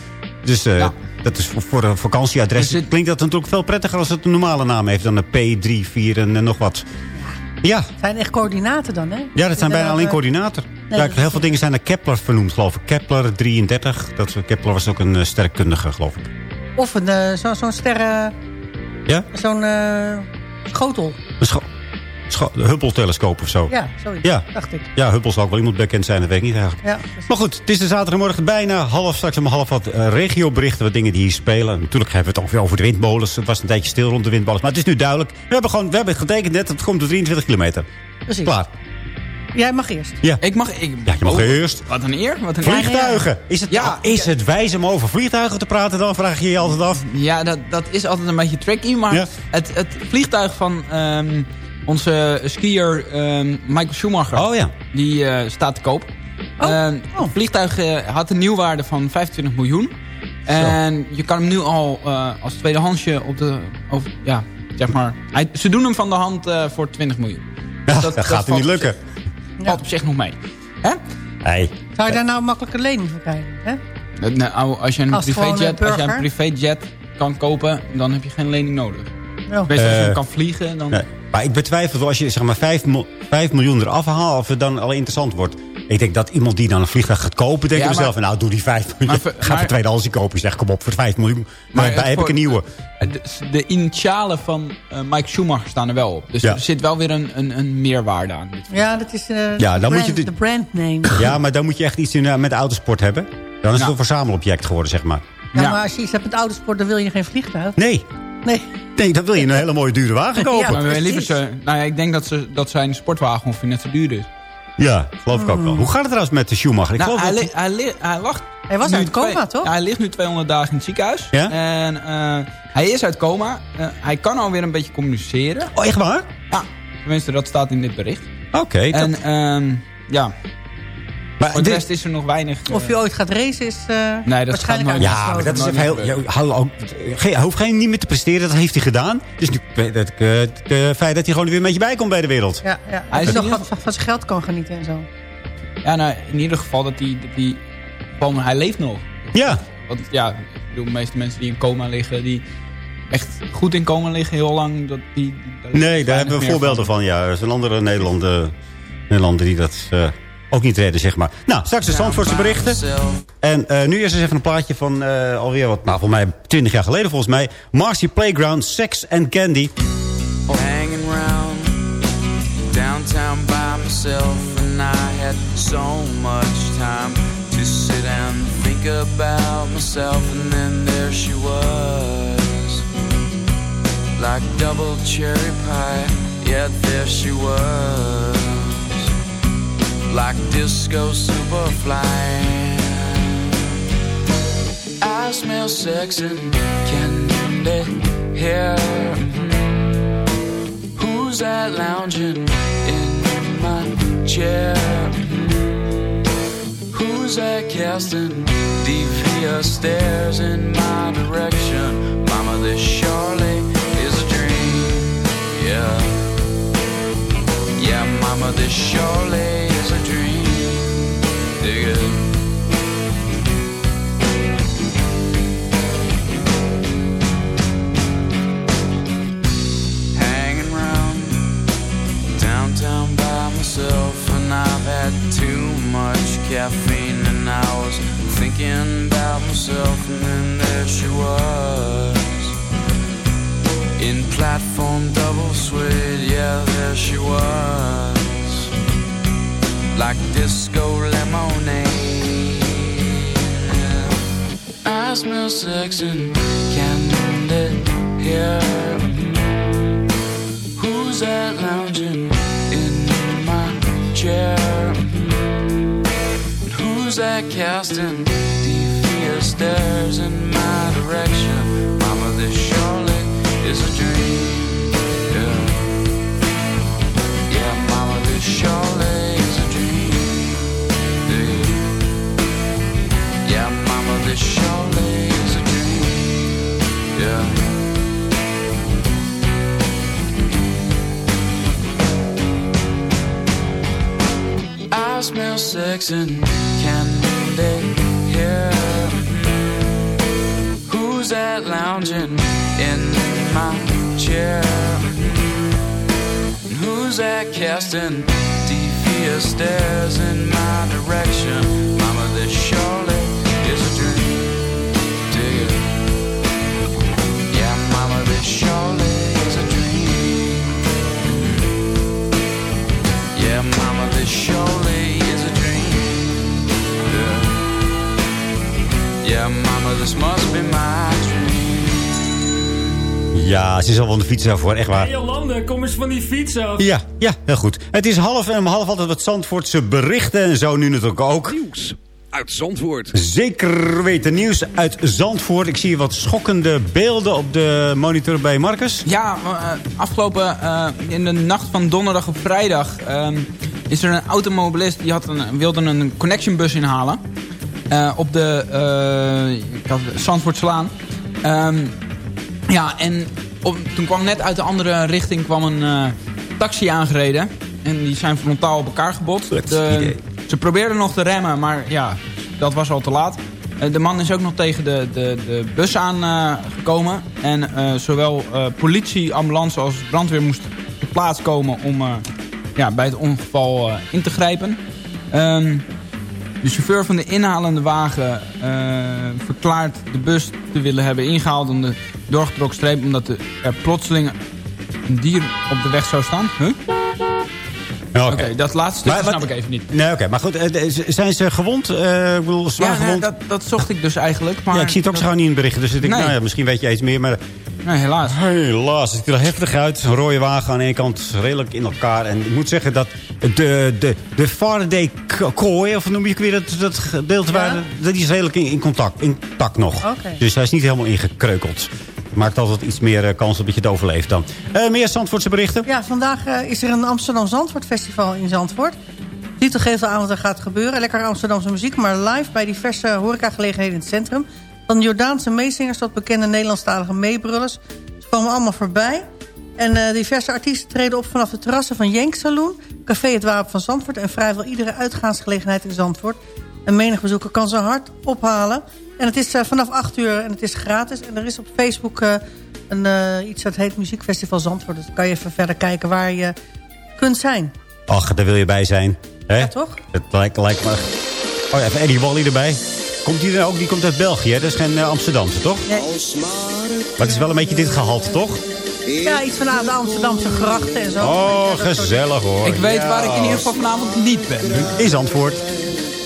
S7: Dus dat is voor, een vakantieadres. Klinkt dat natuurlijk veel prettiger als het een normale naam heeft... dan een P3, 4 en nog wat. Ja,
S8: Het zijn echt coördinaten dan, hè?
S7: ja, dat zijn bijna alleen.
S8: Nee,
S7: ja,
S8: dat
S7: heel veel dingen zijn naar Kepler vernoemd, geloof ik. Kepler 33. Dat, Kepler was ook een eh, sterrenkundige, geloof ik.
S8: Of een, eh, zo- zo'n sterren...
S7: Ja?
S8: Zo'n eh, schotel.
S7: Een scho- scho- de Hubble-telescoop of zo.
S8: Ja, zoiets,
S7: Ja.
S8: dacht ik.
S7: Ja, Hubble zal ook wel iemand bekend zijn, dat weet ik niet eigenlijk.
S8: Ja,
S7: Maar goed, het is de zaterdagmorgen bijna half, straks om half wat eh, regioberichten, wat dingen die hier spelen. Natuurlijk hebben we het ook weer over de windmolens. Het was een tijdje stil rond de windmolens, maar het is nu duidelijk. We hebben gewoon, we hebben het getekend net, het komt op 23 kilometer.
S8: Precies.
S7: Klaar.
S8: Jij mag eerst.
S7: Ja.
S10: Ik mag... Ik,
S7: Ja, je mag
S10: Oh,
S7: eerst.
S10: Wat een eer. Wat een eer.
S7: Vliegtuigen. Is het,
S10: Ja,
S7: is het wijs om over vliegtuigen te praten dan? Vraag je je altijd af.
S10: Ja, dat, dat is altijd een beetje tricky. Maar
S7: Ja.
S10: het, het vliegtuig van ehm, onze skier ehm, Michael Schumacher...
S7: Oh ja.
S10: die eh, staat te koop. Ehm, Het vliegtuig eh, had een nieuwwaarde van 25 miljoen. En je kan hem nu al eh, als tweedehandsje op de... Ja, zeg maar... Hij, ze doen hem van de hand eh, voor 20 miljoen. Dus
S7: Ja, dat gaat niet lukken.
S10: zich- Valt op zich nog mee. Hè?
S7: Hey.
S8: Zou je daar nou makkelijk een lening voor krijgen? Hè?
S10: Eh, Nou, als je een
S8: Als
S10: privéjet als je een privéjet kan kopen, dan heb je geen lening nodig.
S8: Ja.
S10: Best als je
S7: Eh,
S10: kan vliegen, dan...
S7: Nee. Maar ik betwijfel als je zeg maar 5, 5 miljoen eraf haalt... of het dan al interessant wordt. Ik denk dat iemand die dan een vliegtuig gaat kopen... denkt
S10: Ja,
S7: ja, mezelf,
S10: maar-
S7: nou doe die 5 miljoen.
S10: Maar
S7: Ga voor tweedehands kopen. Zeg, kom op, voor 5 miljoen. Maar, daarbij heb ik een nieuwe.
S10: De, de initialen van eh, Mike Schumacher staan er wel op. Dus
S7: Ja.
S10: er zit wel weer een, een, een meerwaarde aan. Dit.
S8: Ja, dat is eh,
S7: Ja,
S8: de,
S7: dan moet
S8: brand,
S7: je de-
S8: de brandname.
S7: Ja, maar dan moet je echt iets in, eh, met autosport hebben. Dan is
S10: Ja.
S7: het een verzamelobject geworden, zeg maar.
S8: Ja, maar als je iets hebt met autosport, dan wil je geen vliegtuig.
S7: Nee.
S8: Nee.
S7: Nee, dan wil je een hele mooie dure wagen kopen.
S10: maar
S7: Ja,
S10: we liever ze, nou ja, ik denk dat, ze, dat zijn sportwagen ongeveer net zo duur is.
S7: geloof ik ook wel. Hoe gaat het trouwens met de Schumacher? Ik
S10: Nou,
S7: geloof
S10: hij,
S7: dat-
S10: li- hij, li- hij
S8: Hij was uit coma,
S10: twee-
S8: toch?
S10: Ja, hij ligt nu 200 dagen in het ziekenhuis.
S7: Ja?
S10: En eh, hij is uit coma. Eh, hij kan alweer een beetje communiceren.
S7: Oh, echt waar?
S10: Ja, tenminste, dat staat in dit bericht.
S7: Oké. dat-
S10: En ehm, ja,
S7: maar
S10: voor de rest is er nog weinig... eh,
S8: Of je ooit gaat racen is uh,
S10: Nee, dat
S8: waarschijnlijk
S10: gaat nooit.
S7: Ja, maar dat is even heel... geen- Hij hoeft geen niet meer te presteren, dat heeft hij gedaan. Dus nu, het, het, het, feit dat hij gewoon weer een beetje bij komt bij de wereld.
S8: Ja, ja.
S10: Hij is
S8: nog wat van, van zijn geld kan genieten en zo.
S10: Ja, nou, in ieder geval dat hij... Dat hij gewoon, hij leeft nog.
S7: Ja.
S10: Want ja, ik bedoel, de meeste mensen die in coma liggen... die echt goed in coma liggen heel lang... Dat die, daar
S7: Nee, daar hebben we voorbeelden van. Ja, er zijn andere Nederlanden, Nederlanden die dat eh, ook niet redden, zeg maar. Nou, straks de Zandvoortse berichten. En eh, nu eerst eens even een plaatje van eh, alweer wat, nou, volgens mij 20 jaar geleden volgens mij. Marcy Playground, Sex and Candy.
S13: hanging round downtown by myself and I had so much time to sit and think about myself and then there she was like double cherry pie yet there she was like disco superfly I smell sex and candy here Who's that lounging in my chair? Who's that casting devious stares in my direction? Mama, this surely is a dream. Yeah. Yeah, mama, this surely caffeine and I was thinking about myself and then there she was. In platform double suede yeah there she was. Like disco lemonade. I smell sex and candy here. Who's that lounging in my chair? I casting deep fear stares in my direction. Mama, this surely is a dream. Yeah, yeah Mama, this surely is a dream. Yeah, yeah Mama, this surely is a dream. Yeah. I smell sex and candy here. Who's that lounging in my chair? And who's that casting devious stares in my direction?
S7: Mama, ze is al van de fiets af hoor, echt waar.
S11: Hey Jolande, kom eens van die fiets af.
S7: Ja, ja, heel goed. Het is half en om half altijd wat Zandvoortse berichten. En zo nu natuurlijk ook.
S3: Nieuws uit Zandvoort.
S7: Zeker weten nieuws uit Zandvoort. Ik zie wat schokkende beelden op de monitor bij Marcus.
S10: Ja, eh, afgelopen eh, in de nacht van donderdag op vrijdag... ehm, is er een automobilist die had een, wilde een connectionbus inhalen. eh, op de eh. Ehm ja, en op- toen kwam net uit de andere richting kwam een eh, taxi aangereden. En die zijn frontaal op elkaar gebotst. Ze probeerden nog te remmen, maar ja, dat was al te laat. Eh, de man is ook nog tegen de, de, de bus aangekomen. gekomen en eh, zowel eh, politie, ambulance als brandweer moesten ter plaats komen om eh, ja, bij het ongeval eh, in te grijpen. Ehm, de chauffeur van de inhalende wagen eh, verklaart de bus te willen hebben ingehaald om de doorgetrokken streep, omdat er plotseling een dier op de weg zou staan. Huh? Oké, dat laatste stuk
S7: Maar wat-
S10: snap ik even niet.
S7: Nee, oké. Maar goed, eh, zijn ze gewond? Eh, ik bedoel, zwaar
S10: Ja, nee,
S7: gewond?
S10: dat, dat zocht ik dus eigenlijk. Maar
S7: ja, ik zie het ook zo niet in berichten. Dus ik
S10: Nee.
S7: nou ja, misschien weet je iets meer. Maar
S10: Nee, helaas.
S7: helaas, het ziet er heftig uit. Een rode wagen aan één kant redelijk in elkaar. En ik moet zeggen dat de, de, de Faraday kooi, of noem je het weer dat, dat gedeelte waar... Dat is redelijk in, in contact, intact nog. Dus hij is niet helemaal ingekreukeld. Maakt altijd iets meer eh, kans op dat je het overleeft dan. Eh, meer Zandvoortse berichten?
S8: Ja, vandaag eh, is er een Amsterdam Zandvoort Festival in Zandvoort. Titel geeft al aan wat er gaat gebeuren. Lekker Amsterdamse muziek, maar live bij diverse horecagelegenheden in het centrum. Van Jordaanse meezingers tot bekende Nederlandstalige meebrullers. Ze komen allemaal voorbij. En eh, diverse artiesten treden op vanaf de terrassen van Jenk Saloon... Café Het Wapen van Zandvoort... en vrijwel iedere uitgaansgelegenheid in Zandvoort. En menig bezoeker kan zijn hart ophalen. En het is eh, vanaf 8 uur en het is gratis. En er is op Facebook eh, een, iets dat heet Muziekfestival Zandvoort. Dus kan je even verder kijken waar je kunt zijn.
S7: Ach, daar wil je bij zijn. Hè?
S8: Ja, toch?
S7: Het lijkt, lijkt me... Oh even Eddie Wally erbij. Komt die er ook? Die komt uit België, hè? Dat is geen eh, Amsterdamse, toch?
S8: Nee.
S7: Maar het is wel een beetje dit gehalte, toch?
S8: Ja, iets van de Amsterdamse grachten en zo.
S7: Oh,
S8: Ja, dat soort-
S7: gezellig hoor.
S10: Ik weet waar ik in ieder geval vanavond niet ben.
S7: In Zandvoort.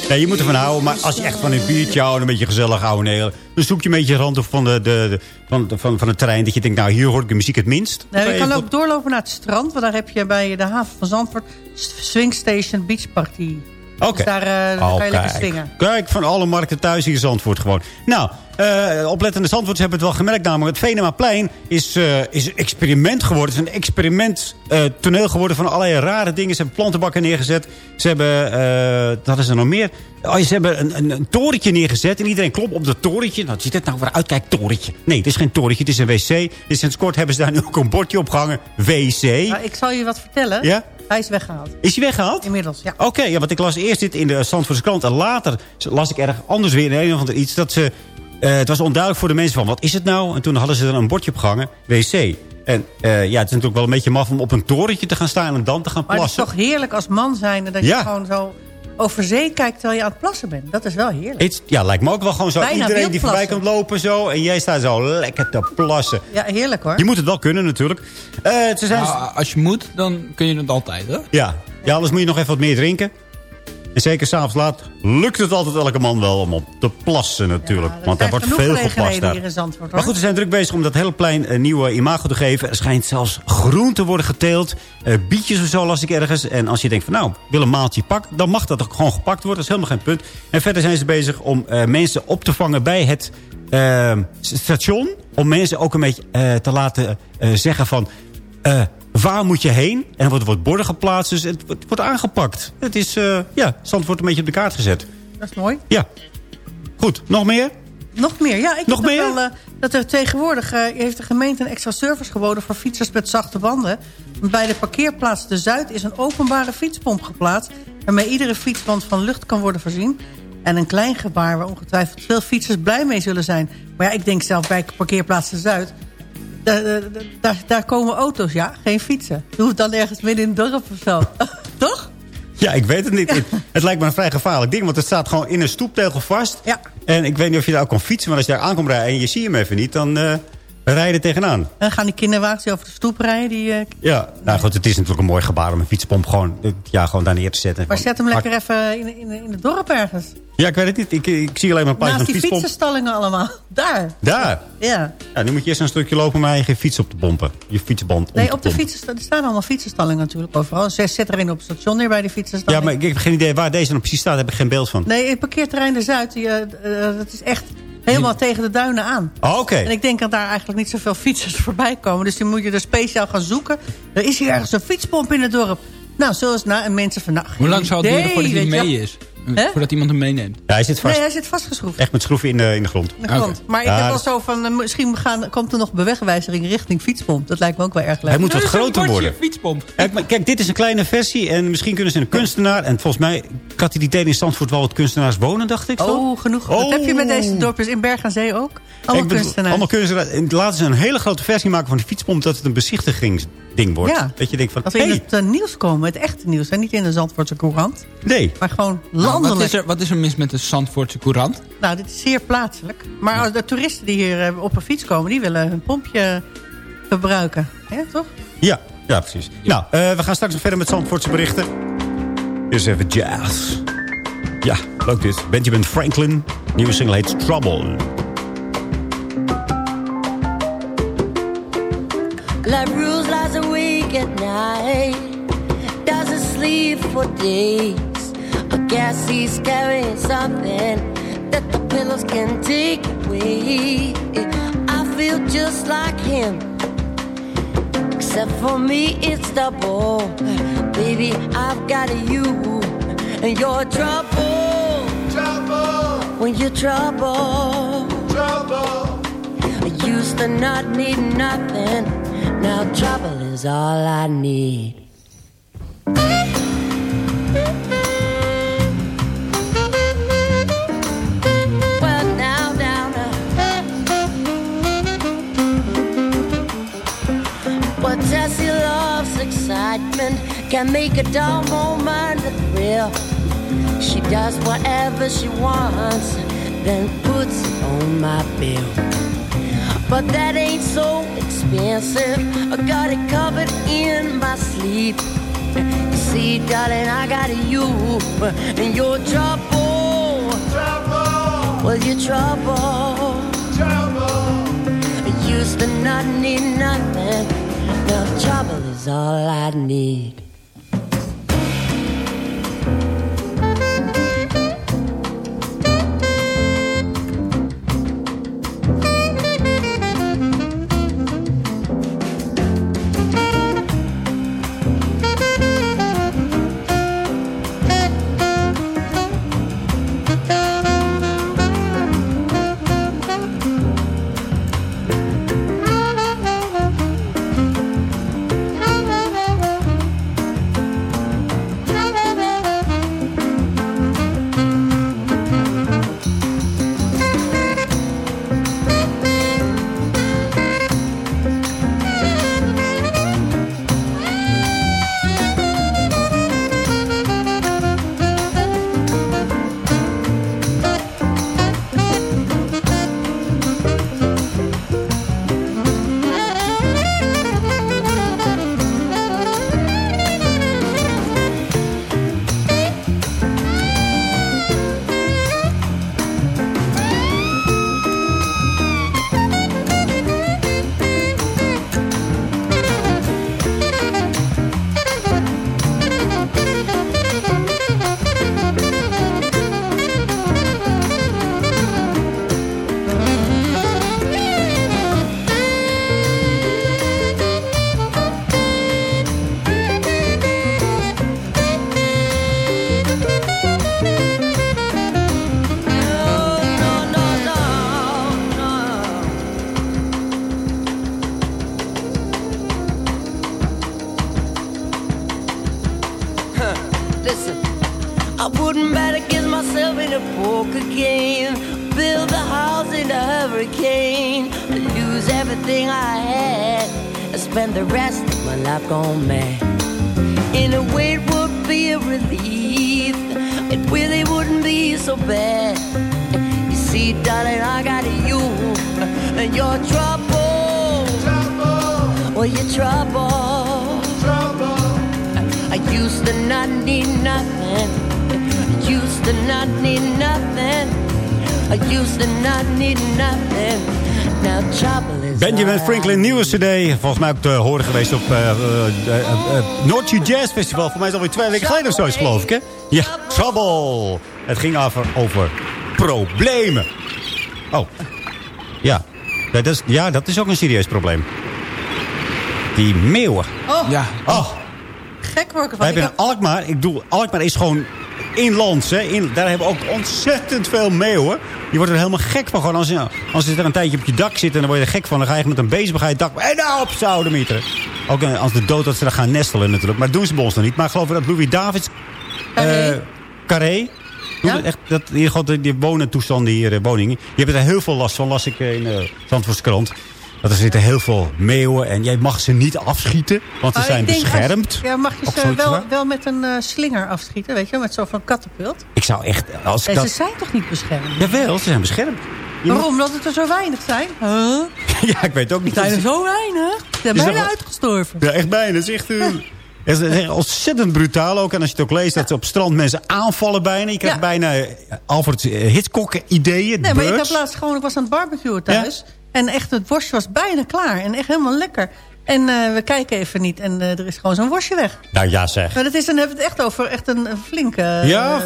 S7: Nee, je moet ervan houden. Maar als je echt van een biertje houdt, een beetje gezellig houden... Nee, dan zoek je een beetje de rand op van, de, de, de- van, van, van het terrein. Dat je denkt, nou, hier hoor ik de muziek het minst.
S8: Nee, je kan ook doorlopen naar het strand. Want daar heb je bij de haven van Zandvoort... Swing Station Beach Party.
S7: Oké.
S8: Dus daar, eh, daar
S7: Oh,
S8: kan je lekker
S7: kijk.
S8: swingen.
S7: Kijk, van alle markten thuis hier in Zandvoort gewoon. Nou, eh, oplettende Zandvoorts hebben het wel gemerkt. Namelijk, het Venemaplein is, eh, is een experiment geworden. Het is een experiment toneel geworden van allerlei rare dingen. Ze hebben plantenbakken neergezet. Ze hebben, dat is er nog meer. Oh, ze hebben een, een, een torentje neergezet. En iedereen klopt op dat torentje. Nou, ziet dit nou voor een uitkijktorentje? Nee, het is geen torentje, het is een wc. Dus sinds kort hebben ze daar nu ook een bordje opgehangen. WC.
S8: Maar ik zal je wat vertellen.
S7: Ja?
S8: Hij is weggehaald.
S7: Is hij weggehaald?
S8: Inmiddels, ja.
S7: Oké, ja, want ik las eerst dit in de Zandvoortse krant. En later las ik erg anders weer in een of ander iets. Dat ze, eh, het was onduidelijk voor de mensen van, wat is het nou? En toen hadden ze er een bordje op gehangen, wc. En eh, ja, het is natuurlijk wel een beetje maf om op een torentje te gaan staan en dan te gaan
S8: Maar het is
S7: plassen.
S8: toch heerlijk als man zijn... dat
S7: Ja.
S8: je gewoon zo over zee kijkt terwijl je aan het plassen bent. Dat is wel heerlijk.
S7: Het, ja, lijkt me ook wel gewoon zo.
S8: Bijna
S7: Iedereen die voorbij komt lopen zo. En jij staat zo lekker te plassen.
S8: Ja, heerlijk hoor.
S7: Je moet het wel kunnen natuurlijk. Eh, ze zijn...
S10: Nou, als je moet, dan kun je het altijd, hè?
S7: Ja. ja, anders moet je nog even wat meer drinken. En zeker s'avonds laat lukt het altijd elke man wel om op te plassen natuurlijk. Want Er wordt veel geplast daar. Maar goed, ze zijn druk bezig om dat hele plein een nieuwe imago te geven. Er schijnt zelfs groen te worden geteeld. Eh, bietjes of zo las ik ergens. En als je denkt van nou, ik wil een maaltje pakken... dan mag dat ook gewoon gepakt worden. Dat is helemaal geen punt. En verder zijn ze bezig om eh, mensen op te vangen bij het eh, station. Om mensen ook een beetje te laten zeggen van... waar moet je heen? En er wordt, borden geplaatst. Dus het, wordt- wordt aangepakt. Het is, eh ja, Zand wordt een beetje op de kaart gezet.
S8: Dat is mooi.
S7: Ja. Goed, nog meer?
S8: Nog meer, ja. Ik
S7: Nog meer?
S8: Wel, eh, dat er tegenwoordig eh, heeft de gemeente een extra service geboden... voor fietsers met zachte banden. Bij de parkeerplaats De Zuid is een openbare fietspomp geplaatst... waarmee iedere fietsband van lucht kan worden voorzien. En een klein gebaar waar ongetwijfeld veel fietsers blij mee zullen zijn. Maar ja, ik denk zelf bij parkeerplaatsen Zuid... Daar, daar, daar, komen auto's, ja, geen fietsen. Je hoeft dan ergens midden in het dorp of zo. Toch?
S7: Ja, ik weet het niet. Het, het lijkt me een vrij gevaarlijk ding, want het staat gewoon in een stoeptegel vast.
S8: Ja.
S7: En ik weet niet of je daar ook kan fietsen, maar als je daar aankomt rijden en je ziet hem even niet, dan eh rij je er tegenaan.
S8: En gaan die kinderwagens die over de stoep rijden. Die, eh,
S7: Ja, nou goed, het is natuurlijk een mooi gebaar om een fietspomp gewoon, eh, ja, gewoon daar neer te zetten.
S8: maar zet hem lekker even in, in, in het dorp ergens.
S7: Ja, ik weet het niet. Ik, ik zie alleen maar een van
S8: die fietsenstallingen allemaal. Daar.
S7: Daar.
S8: Ja.
S7: Ja, nu moet je eerst een stukje lopen om je eigen fiets op te pompen. Je fietsband
S8: Nee, op de fietsen, er staan allemaal fietsenstallingen natuurlijk overal. Zet zet er een op het station neer bij de
S7: Ja,
S8: fietsenstalling.
S7: maar ik heb geen idee waar deze nou precies staat. Daar heb ik geen beeld van.
S8: Nee, het parkeerterrein de Zuid, die, eh, dat is echt helemaal tegen de duinen aan.
S7: Oh, Oké.
S8: En ik denk dat daar eigenlijk niet zoveel fietsers voorbij komen. Dus die moet je er speciaal gaan zoeken. Er is hier ergens een fietspomp in het dorp. Nou, zoals nou, en mensen van... Nou,
S10: Hoe lang zou het duren voordat hij
S8: je wel.
S10: mee is? Voordat iemand hem meeneemt?
S7: Ja, hij zit vast.
S8: Nee, hij zit vastgeschroefd.
S7: Echt met schroeven in de, in de grond.
S8: Dat klopt. Maar ik
S7: Ja,
S8: heb wel
S7: dat-
S8: zo van, eh, misschien gaan, komt er nog bewegwijzering richting fietspomp. Dat lijkt me ook wel erg leuk.
S7: Hij moet wat groter worden.
S10: fietspomp.
S7: Kijk, maar kijk, dit is een kleine versie. En misschien kunnen ze een kunstenaar. En volgens mij had hij die idee in Zandvoort wel wat kunstenaars wonen, dacht ik. zo.
S8: Oh, genoeg. Dat
S7: Oh.
S8: heb je met deze dorpjes in Berg aan Zee ook. Allemaal
S7: bedoel,
S8: kunstenaars.
S7: Allemaal kunstenaars. En laten ze een hele grote versie maken van die fietspomp. Dat het een bezichtigingsding wordt.
S8: Ja.
S7: Dat je denkt van,
S8: Als we in
S7: hey,
S8: het eh, nieuws komen, het echte nieuws. En niet in de Zandvoortse Courant.
S7: nee.
S8: Maar gewoon
S10: Nou,
S8: landelijk.
S10: wat, is er, wat is er mis met de Zandvoortse Courant?
S8: Nou, dit is zeer plaatselijk. Maar als de toeristen die hier eh, op een fiets komen... die willen hun pompje gebruiken. Ja, toch?
S7: Ja, ja precies. Nou, eh, we gaan straks nog verder met Zandvoortse berichten. Is even jazz. Ja, leuk dit. Benjamin Franklin. Nieuwe single heet Trouble.
S14: Awake at night, doesn't sleep for days. I guess he's carrying something that the pillows can take away. I feel just like him, except for me it's double. Baby, I've got you, and you're trouble. Trouble. When you're trouble. Trouble. I used to not need nothing. Now trouble is all I need. But uh, Tessie loves excitement, can make a dull moment a thrill. She does whatever she wants, then puts it on my bill. But that ain't so expensive. I got it covered in my sleep. You see, darling, I got you and your trouble. Trouble. Well, your trouble. Trouble. I used to not need nothing. Now trouble is all I need. Of my life gone mad. In a way, it would be a relief. It really wouldn't be so bad. You see, darling, I got you. And your trouble. Trouble. Well, your trouble. Trouble. I used to not need nothing. I used to not need nothing. I used to not need nothing. Now trouble
S7: Benjamin Franklin, nieuwe cd. Volgens mij ook te horen geweest op uh, North Sea Jazz Festival. Voor mij is alweer twee weken geleden of zo is, geloof ik, hè? Ja, Trouble. Het ging over, over problemen. Oh, ja. Ja dat, is, ja, dat is ook een serieus probleem. Die meeuwen.
S8: Oh,
S10: Ja.
S7: Oh,
S8: gek word ik
S7: wij hebben in Alkmaar. Ik bedoel, Alkmaar is gewoon inlands. Hè? In, daar hebben we ook ontzettend veel meeuwen. Je wordt er helemaal gek van. Gewoon als, je, als je er een tijdje op je dak zit en dan word je er gek van. Dan ga je met een bezem, ga je het dak... En nou op zouden mieteren. Ook eh, als de dood dat ze er gaan nestelen natuurlijk. Maar doen ze bij ons nog niet. Maar ik geloof dat Louis Davids...
S8: Carré.
S7: eh, Carré. Doen
S8: Ja?
S7: echt, dat, hier, gewoon die, die wonentoestanden hier, eh, woningen. Je hebt er heel veel last van, las ik in de Zandvoortse Dat er zitten heel veel meeuwen en jij mag ze niet afschieten. Want ze zijn
S8: als-
S7: beschermd.
S8: ja, mag je ze wel, wel met een eh, slinger afschieten, weet je, met zo'n katapult.
S7: Ik zou echt... Als ik
S8: En
S7: dat...
S8: ze zijn toch niet beschermd?
S7: Jawel, ze zijn beschermd. Je
S8: Waarom? Omdat het er zo weinig zijn? Huh?
S7: Ja, ik weet ook niet.
S8: Het zijn er zo weinig. Ze zijn
S7: dat
S8: bijna
S7: wel-
S8: uitgestorven.
S7: Ja, echt bijna. Het is echt, eh, het is ontzettend brutaal ook. En als je het ook leest, dat ze op strand mensen aanvallen bijna. Je krijgt
S8: Ja.
S7: bijna eh, Alfred eh, Hitchcock ideeën.
S8: Nee, maar ik heb laatst gewoon, ik was aan het barbecuen thuis. En echt, het worstje was bijna klaar. En echt helemaal lekker. En eh, we kijken even niet. En eh, er is gewoon zo'n worstje weg.
S7: Nou ja, zeg.
S8: Maar dat is, dan hebben we het echt over echt een, een flinke
S7: Ja, eh,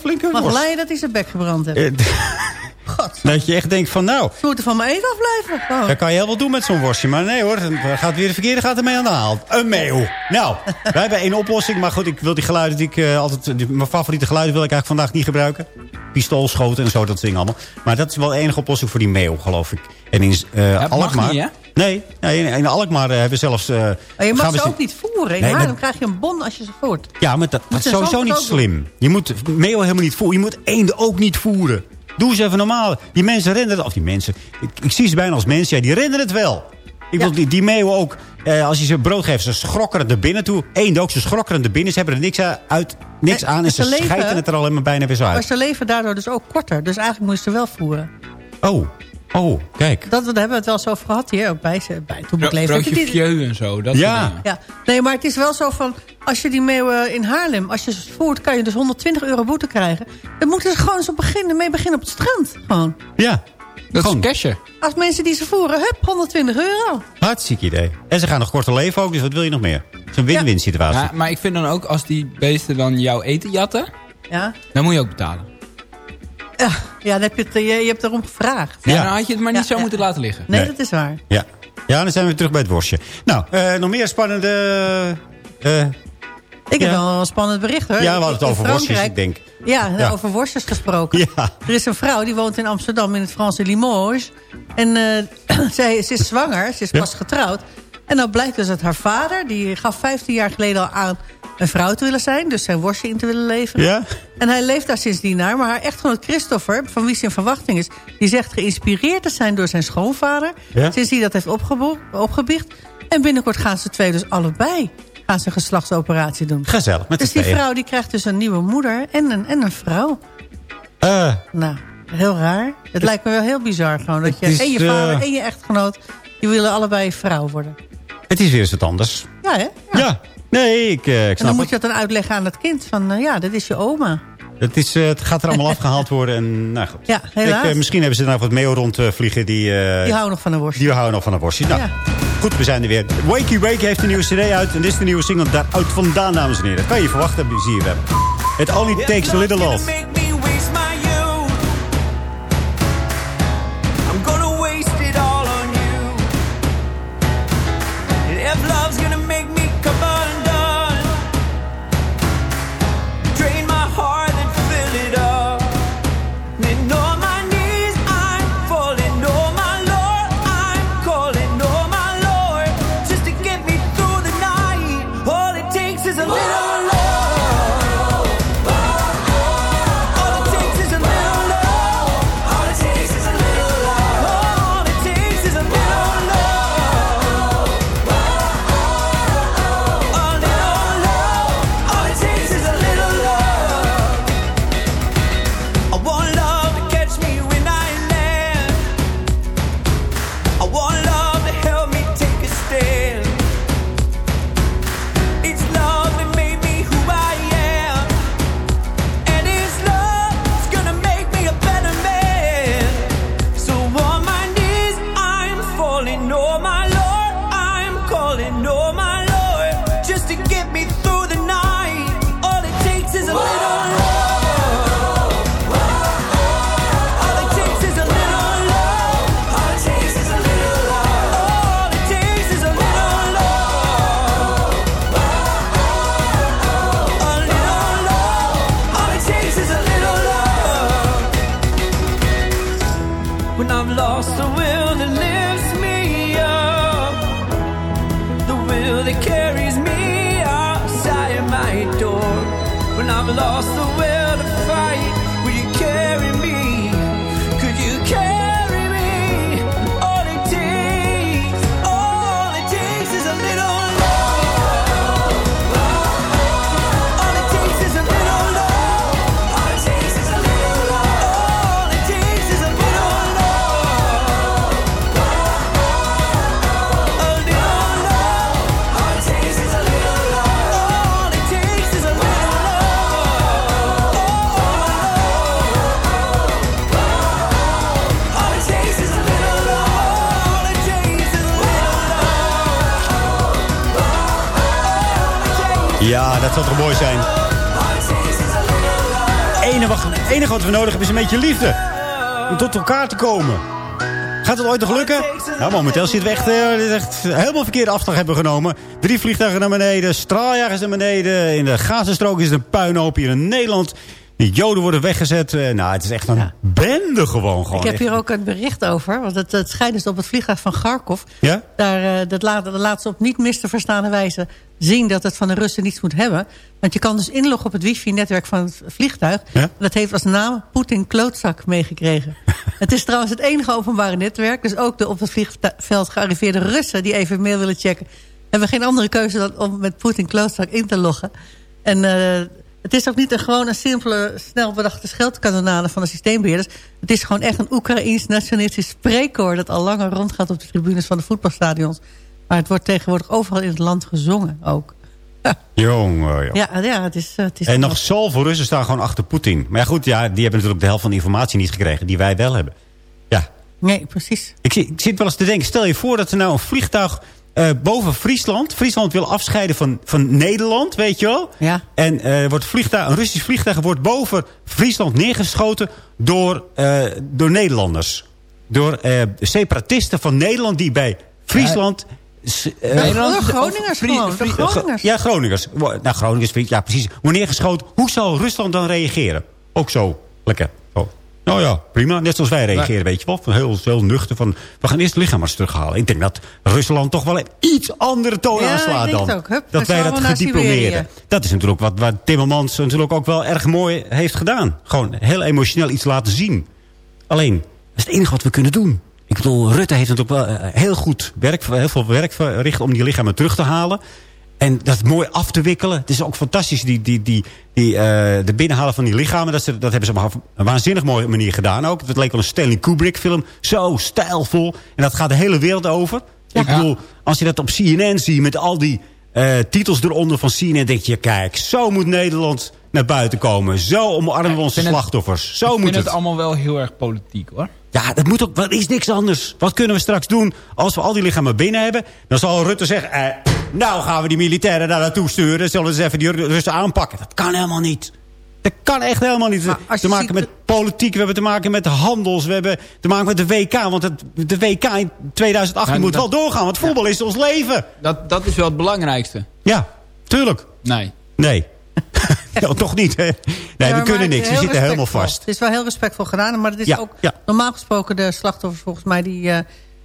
S7: flinke
S8: Mag
S7: worst.
S8: leiden dat hij zijn bek gebrand heeft.
S7: Eh, Dat je echt denkt van nou,
S8: Ze moeten van mijn eten afblijven. Gewoon.
S7: dat kan je heel wel doen met zo'n worstje. Maar nee hoor, dan gaat weer de verkeerde gaat ermee aan de haal. Een meeuw. Nou, wij hebben één oplossing. Maar goed, ik wil die geluiden die ik eh, altijd... Die, mijn favoriete geluiden wil ik eigenlijk vandaag niet gebruiken. Pistoolschoten en zo, dat ding allemaal. Maar dat is wel de enige oplossing voor die meeuw, geloof ik. En in eh
S10: mag
S7: Alkmaar...
S10: niet, hè?
S7: Nee, nee, in, Alkmaar eh, hebben we zelfs... eh,
S8: Maar je mag ze
S7: ze-
S8: ook niet voeren. In
S7: Nee,
S8: Haarlem
S7: maar-
S8: krijg je een bon als je ze voert.
S7: Ja, maar dat, dat is
S8: ze
S7: sowieso niet slim. Je moet meeuwen helemaal niet voeren. Je moet eenden ook niet voeren. Doe eens even normaal. Die mensen rennen het... Of die mensen... Ik, ik zie ze bijna als mensen. Ja, die rennen het wel. Ik wil die, die meeuwen ook... Eh, als je ze brood geeft, ze schrokkeren er binnen toe. Eenden ook, ze schrokkeren er binnen. Ze hebben er niks, a- uit, niks aan. En
S8: ze
S7: ze schijten het er al helemaal bijna weer zo
S8: Maar
S7: uit.
S8: ze leven daardoor dus ook korter. Dus eigenlijk moet je ze wel voeren.
S7: Oh, oh, kijk.
S8: Dat, daar hebben we het wel eens over gehad hier. Ook bij, ze, bij toen ik leefde.
S10: broodje vieux en zo. Dat
S7: Ja.
S8: Ja, nee, maar het is wel zo van... Als je die meeuwen in Haarlem, als je ze voert... kan je dus 120 euro boete krijgen. Dan moeten ze gewoon zo beginnen, mee beginnen op het strand. Gewoon.
S7: Ja,
S10: Dat
S7: Gewoon.
S10: is cashen.
S8: Als mensen die ze voeren, hup, 120 euro.
S7: hartstikke idee. En ze gaan nog korter leven ook, dus wat wil je nog meer? Het is een win-win situatie.
S10: Ja, maar ik vind dan ook, als die beesten dan jouw eten jatten...
S8: Ja,
S10: dan moet je ook betalen.
S8: Ja, ja dan heb je, het, je, je hebt erom gevraagd.
S10: Ja,
S7: Ja.
S10: dan had je het maar niet
S8: Ja,
S10: zo moeten laten liggen.
S8: Nee,
S7: Nee.
S8: dat is waar.
S7: Ja. ja, dan zijn we terug bij het worstje. Nou, eh, nog meer spannende... eh,
S8: Ik heb wel een spannend bericht hoor.
S7: ja, we hadden het over worstjes, ik denk.
S8: Ja,
S7: Ja.
S8: over worstjes gesproken.
S7: Ja.
S8: Er is een vrouw die woont in Amsterdam in het Franse Limoges. En eh, zij, ze is zwanger, ze is
S7: Ja.
S8: pas getrouwd. En dan blijkt dus dat haar vader, die gaf 15 jaar geleden al aan een vrouw te willen zijn. Dus zijn worstje in te willen leveren.
S7: Ja?
S8: En hij leeft daar sindsdien naar. Maar haar echtgenoot Christopher, van wie ze in verwachting is... die zegt geïnspireerd te zijn door zijn schoonvader.
S7: Ja.
S8: Sinds hij dat heeft opgebiecht. En binnenkort gaan ze twee dus allebei gaan ze een geslachtsoperatie doen.
S7: Gezellig, met
S8: Dus die vrouw die krijgt dus een nieuwe moeder en een, en een vrouw.
S7: Eh,
S8: Nou, heel raar. Het lijkt me wel heel bizar gewoon. Dat je,
S7: is,
S8: en je vader
S7: eh,
S8: en je echtgenoot, die willen allebei vrouw worden.
S7: Het is weer eens wat anders.
S8: Ja, hè?
S7: Ja. Nee, ik, eh, ik
S8: En
S7: snap
S8: dan moet je
S7: het.
S8: dat dan uitleggen aan het kind. Van, eh, ja, dit is je oma.
S7: Het, is, eh, het gaat er allemaal afgehaald worden. En, nou goed.
S8: Ja, helaas.
S7: Ik, misschien hebben ze nog wat meeuw rondvliegen. die, eh,
S8: Die houden nog van een worstje.
S7: die houden nog van een worstje. Nou,
S8: Ja.
S7: goed, we zijn er weer. Wakey Wake heeft een nieuwe cd uit. En dit is de nieuwe single daaruit vandaan, dames en heren. Dat kan je verwachten, hier hebben. It only takes a little love. Mooi zijn. Het enige, wat- het enige wat we nodig hebben is een beetje liefde. Om tot elkaar te komen. Gaat het ooit nog lukken? Nou, momenteel zitten we echt, eh, echt helemaal verkeerde afslag hebben genomen. Drie vliegtuigen naar beneden, straaljagers naar beneden. In de Gazastrook is het een puinhoop hier in Nederland. De joden worden weggezet. Eh, nou, het is echt een bende gewoon. gewoon
S8: Ik heb
S7: echt.
S8: hier ook een bericht over. Want het, het schijnt dus op het vliegtuig van Kharkov.
S7: Ja?
S8: Daar, eh, dat laat, dat laat ze op niet mis te verstaande wijze zien dat het van de Russen niets moet hebben. Want je kan dus inloggen op het wifi-netwerk van het vliegtuig.
S7: Ja?
S8: Dat heeft als naam Poetin Klootzak meegekregen. het is trouwens het enige openbare netwerk. Dus ook de op het vliegveld gearriveerde Russen die even mail willen checken... hebben geen andere keuze dan om met Poetin Klootzak in te loggen. En eh, het is ook niet een, gewoon een simpele, snel bedachte scheldkanonade van de systeembeheerders. Het is gewoon echt een Oekraïens nationalistisch spreekkoor... dat al langer rondgaat op de tribunes van de voetbalstadions. Maar het wordt tegenwoordig overal in het land gezongen ook.
S7: Jongen.
S8: Ja, ja het is... eh, Het is
S7: En nog zoveel Russen staan gewoon achter Poetin. Maar ja, goed, ja, die hebben natuurlijk de helft van de informatie niet gekregen... die wij wel hebben. Ja.
S8: Nee, precies.
S7: Ik, ik zit wel eens te denken, stel je voor dat er nou een vliegtuig... eh, boven Friesland, Friesland wil afscheiden van, van Nederland, weet je wel?
S8: Ja.
S7: En eh, wordt vliegtuig, een Russisch vliegtuig wordt boven Friesland neergeschoten door, eh, door Nederlanders. Door separatisten van Nederland die bij Friesland... eh,
S8: Ja, Nederland- de Groningers
S7: Frie-
S8: gewoon, de
S7: Frie-
S8: Groningers.
S7: Ja, Groningers. Nou, Groningers, vind ik- ja precies. Wanneer geschoten, hoe zal Rusland dan reageren? Ook zo, lekker. Zo. Nou ja, prima. Net zoals wij reageren, weet je wel. Van heel, heel nuchter van, we gaan eerst het lichaam maar eens terughalen. Ik denk dat Rusland toch wel een iets andere toon
S8: Ja,
S7: aanslaat dan.
S8: het ook. Hup,
S7: dat wij dat gediplomeerden. Dat is natuurlijk wat, wat Timmermans natuurlijk ook wel erg mooi heeft gedaan. Gewoon heel emotioneel iets laten zien. Alleen, dat is het enige wat we kunnen doen. Ik bedoel, Rutte heeft natuurlijk wel eh, heel goed werk, heel veel werk verricht om die lichamen terug te halen. En dat mooi af te wikkelen. Het is ook fantastisch, die, die, die, die, eh, de binnenhalen van die lichamen. Dat, ze, dat hebben ze op een waanzinnig mooie manier gedaan ook. Het leek wel een Stanley Kubrick film. Zo stijlvol. En dat gaat de hele wereld over. Ik bedoel, als je dat op CNN ziet met al die eh, titels eronder van CNN... denk je, kijk, zo moet Nederland naar buiten komen. Zo omarmen we onze
S10: vind het-
S7: slachtoffers. Zo
S10: ik
S7: moet
S10: vind
S7: het.
S10: het allemaal wel heel erg politiek hoor.
S7: Ja, dat moet ook. Er is niks anders. Wat kunnen we straks doen als we al die lichamen binnen hebben? Dan zal Rutte zeggen... Eh, nou gaan we die militairen daar naartoe sturen. Zullen we eens even die Ru- Russen aanpakken? Dat kan helemaal niet. Dat kan echt helemaal niet. Te maken met politiek, we hebben te maken met handels. We hebben te maken met de WK. Want het, de WK in 2018
S10: Ja,
S7: moet
S10: dat-
S7: wel doorgaan. Want voetbal is ons leven.
S10: Dat, dat is wel het belangrijkste.
S7: Ja, tuurlijk.
S10: Nee.
S7: Nee. nou, toch niet, hè? Nee,
S8: Ja,
S7: we kunnen niks. We zitten helemaal vast.
S8: Het is wel heel respectvol gedaan. Maar het is
S7: Ja,
S8: ook
S7: ja.
S8: normaal gesproken de slachtoffers volgens mij... die eh,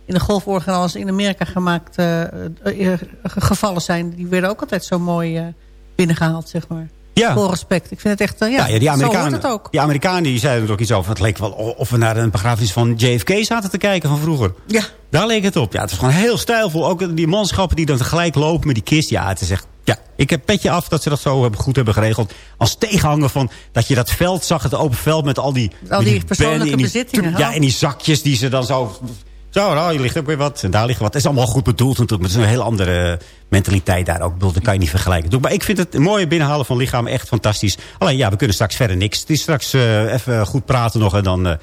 S8: in de golfoorlog alles in Amerika gemaakt eh, eh, gevallen zijn... die werden ook altijd zo mooi eh, binnengehaald, zeg maar.
S7: Ja.
S8: Vol respect. Ik vind het echt, ja,
S7: Ja, ja, die Amerikanen,
S8: het ook.
S7: die Amerikanen die zeiden er ook iets over. Het leek wel of we naar een begrafenis van JFK zaten te kijken van vroeger.
S8: Ja.
S7: Daar leek het op. Ja, het is gewoon heel stijlvol. Ook die manschappen die dan tegelijk lopen met die kist. Ja, het is echt... Ja, ik heb petje af dat ze dat zo hebben, goed hebben geregeld. Als tegenhanger van dat je dat veld zag, het open veld met al die...
S8: Al die persoonlijke
S7: die-
S8: bezittingen,
S7: Ja, en die zakjes die ze dan zo... Zo, nou, hier ligt ook weer wat. En daar ligt wat. Het is allemaal goed bedoeld natuurlijk. Maar het is een heel andere mentaliteit daar ook. Dat kan je niet vergelijken. Maar ik vind het mooie binnenhalen van lichaam echt fantastisch. Alleen ja, we kunnen straks verder niks. Het is straks eh, even goed praten nog. En dan... eh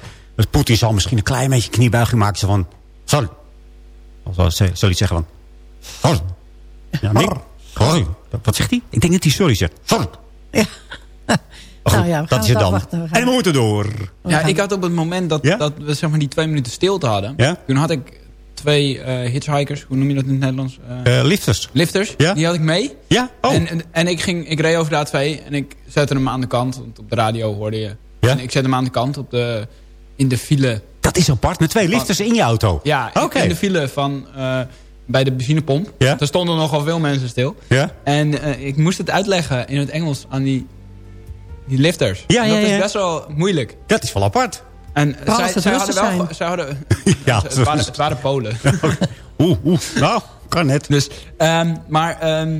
S7: Poetin zal misschien een klein beetje kniebuiging maken. Zo van... Sorry. Of zal, zal hij zeggen van... Sorry. Ja. Sorry. Wat zegt hij? Ik denk dat hij sorry zegt. Sorry. Oh,
S8: Nou ja,
S7: dat is het dan.
S8: We
S7: En we moeten door.
S10: Ja, ik had op het moment dat,
S7: Ja?
S10: dat we zeg maar die twee minuten stilte hadden.
S7: Ja?
S10: Toen had ik twee eh, hitchhikers, hoe noem je dat in het Nederlands? Eh,
S7: Eh, lifters.
S10: lifters,
S7: Ja?
S10: die had ik mee.
S7: Ja? Oh.
S10: En, en, en ik, ging, ik reed over de A2 en ik zette hem aan de kant. Want op de radio hoorde je.
S7: Ja?
S10: En ik zette hem aan de kant op de, in de file.
S7: Dat is apart, met twee lifters in je auto.
S10: Ja,
S7: Oké.
S10: in de file van, eh, bij de benzinepomp.
S7: Ja?
S10: Er stonden nogal veel mensen stil.
S7: Ja?
S10: En eh, ik moest het uitleggen in het Engels aan die, die lifters.
S7: Ja,
S10: En dat
S7: ja.
S10: is best wel moeilijk.
S7: Dat is wel apart.
S10: En zij, zij hadden wel...
S8: zijn.
S10: Zij hadden,
S7: Ja,
S10: het, waren, het waren Polen.
S7: Oeh, oeh. Nou, kan net.
S10: Dus, ehm, maar... ehm,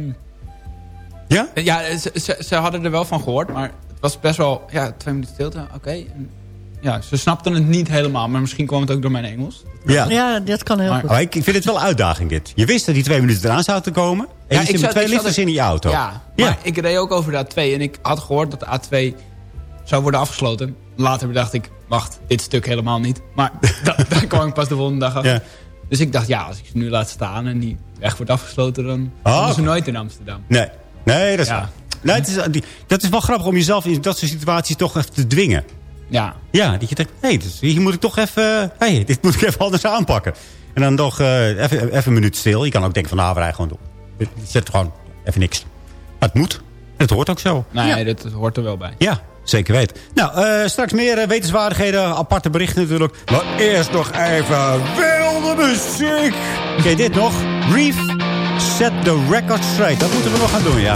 S7: Ja?
S10: ja, ze, ze, ze hadden er wel van gehoord, maar het was best wel... Ja, twee minuten stilte, oké. Ja, ze snapten het niet helemaal, maar misschien kwam het ook door mijn Engels.
S7: Ja.
S8: Ja, dat kan heel
S10: Maar-
S8: goed.
S7: Maar ik, ik vind het wel een uitdaging dit. Je wist dat die twee minuten eraan zouden komen. En
S10: Ja,
S7: je
S10: ik
S7: zit met
S10: zat-
S7: twee
S10: er-
S7: in je auto.
S10: Ja,
S7: Ja.
S10: maar ik reed ook over de A2 en ik had gehoord dat de A2 zou worden afgesloten. Later bedacht ik, wacht, dit stuk helemaal niet. Maar da- daar kwam ik pas de volgende dag.
S7: Ja.
S10: Dus ik dacht, ja, als ik ze nu laat staan en die weg wordt afgesloten... dan
S7: Oh.
S10: komen ze nooit in Amsterdam.
S7: Nee, nee dat is
S10: Ja.
S7: waar. Nee, het is, die- dat is wel grappig om jezelf in dat soort situaties toch even te dwingen.
S10: Ja,
S7: Ja, dat je denkt, hé, dus hier moet ik toch even... hey, dit moet ik even anders aanpakken. En dan toch eh, even, even een minuut stil. Je kan ook denken van, nou, we rijden gewoon door. Zet gewoon even niks. Maar het moet. En het hoort ook zo.
S10: nee, dat, dat hoort er wel bij.
S7: Ja, zeker weten. Nou, eh, straks meer eh, wetenswaardigheden, aparte berichten natuurlijk. Maar eerst nog even wilde muziek. Ken je dit nog? Reef, set the record straight. Dat moeten we nog gaan doen, ja.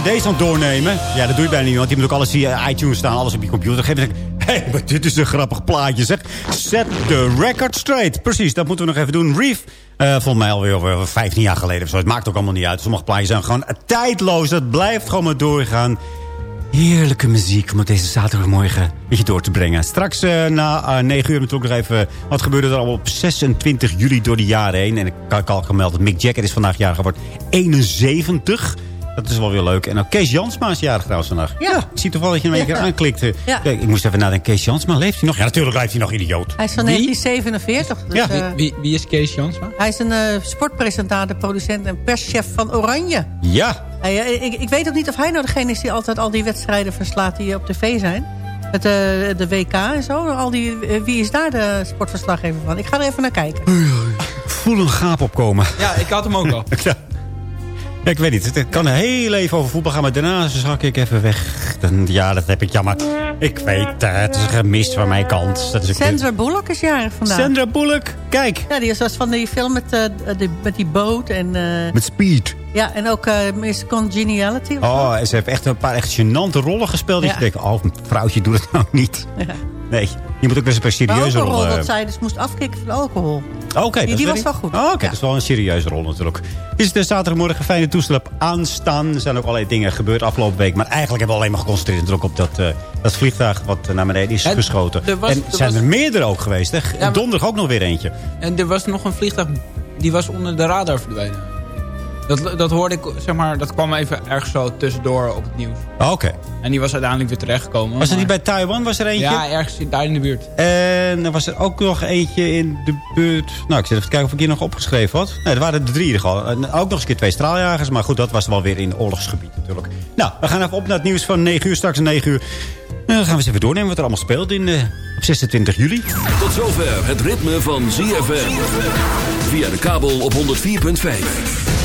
S7: Cd's aan het doornemen. Ja, dat doe je bijna niet, want je moet ook alles via iTunes staan. Alles op je computer. Geef ik, hé, hey, maar dit is een grappig plaatje, zeg. Set the record straight. Precies, dat moeten we nog even doen. Reef, eh volgens mij alweer over 15 jaar geleden of zo. Het maakt ook allemaal niet uit. Sommige plaatjes zijn gewoon tijdloos. Dat blijft gewoon maar doorgaan. Heerlijke muziek om het deze zaterdagmorgen een beetje door te brengen. Straks eh, na eh, 9 uur natuurlijk nog even... wat gebeurde er al op 26 juli door de jaren heen. En ik had al gemeld dat Mick Jagger is vandaag jarig geworden. 71. Dat is wel weer leuk. En ook Kees Jansma is jarig trouwens vandaag.
S8: Ja.
S7: Ik zie toevallig dat je hem een
S8: Ja.
S7: keer aanklikte.
S8: Ja.
S7: Kijk, ik moest even nadenken. Kees Jansma, leeft hij nog? Ja, natuurlijk leeft hij nog, idioot.
S8: Hij is van 1947. Dus,
S7: Ja.
S8: eh,
S10: Wie, wie is Kees Jansma?
S8: hij is een eh, sportpresentator, producent en perschef van Oranje.
S7: Ja.
S8: Hij, eh, ik, ik weet ook niet of hij nou degene is die altijd al die wedstrijden verslaat die op tv zijn. Het, eh, de WK en zo. Al die, wie is daar de sportverslaggever van? Ik ga er even naar kijken.
S7: Ik voel een gaap opkomen.
S10: Ja, ik had hem ook al.
S7: Ja. Ja, ik weet niet. Het kan heel even over voetbal gaan, maar daarna zak ik even weg. Dan, ja, dat heb ik jammer. Ik weet het. Het is een gemist van mijn kant. Dat is een
S8: Sandra Bullock is jarig vandaag.
S7: Sandra Bullock, kijk.
S8: Ja, die is was van die film met, eh, de, met die boot. En, eh,
S7: Met Speed.
S8: ja, en ook eh Miss Congeniality.
S7: Oh, ze heeft echt een paar echt gênante rollen gespeeld. Dat
S8: Ja.
S7: je denkt, oh, vrouwtje, doe het nou niet.
S8: Ja.
S7: Nee, je moet ook eens een serieuze
S8: alcohol,
S7: rollen...
S8: dat zij dus moest afkicken van alcohol.
S7: Oh, Oké,
S8: die was wel goed.
S7: Oh, Oké, dat is wel een serieuze rol natuurlijk. Is de zaterdagmorgen fijne toestel op aanstaan. Er zijn ook allerlei dingen gebeurd afgelopen week. Maar eigenlijk hebben we alleen maar geconcentreerd op dat, eh, dat vliegtuig wat naar beneden is
S10: En
S7: geschoten.
S10: er was-
S7: en
S10: er
S7: zijn
S10: was-
S7: er meerdere ook geweest. Hè?
S10: maar-
S7: Donderdag ook nog weer eentje.
S10: En er was nog een vliegtuig, die was onder de radar verdwenen. Dat, dat hoorde ik, zeg maar, dat kwam even ergens zo tussendoor op het nieuws.
S7: Oh, Oké.
S10: En die was uiteindelijk weer terechtgekomen.
S7: Was er niet bij Taiwan was er eentje?
S10: Ja, ergens in- daar in de buurt.
S7: En er was er ook nog eentje in de buurt. Nou, ik zit even te kijken of ik hier nog opgeschreven had. Nee, er waren er drie. Al. En ook nog eens een keer twee straaljagers. Maar goed, dat was wel weer in oorlogsgebied natuurlijk. Nou, we gaan even op naar het nieuws van 9 uur. Straks 9 uur. En dan gaan we eens even doornemen wat er allemaal speelt in, eh, op 26 juli.
S3: Tot zover het ritme van ZFM. Via de kabel op 104.5.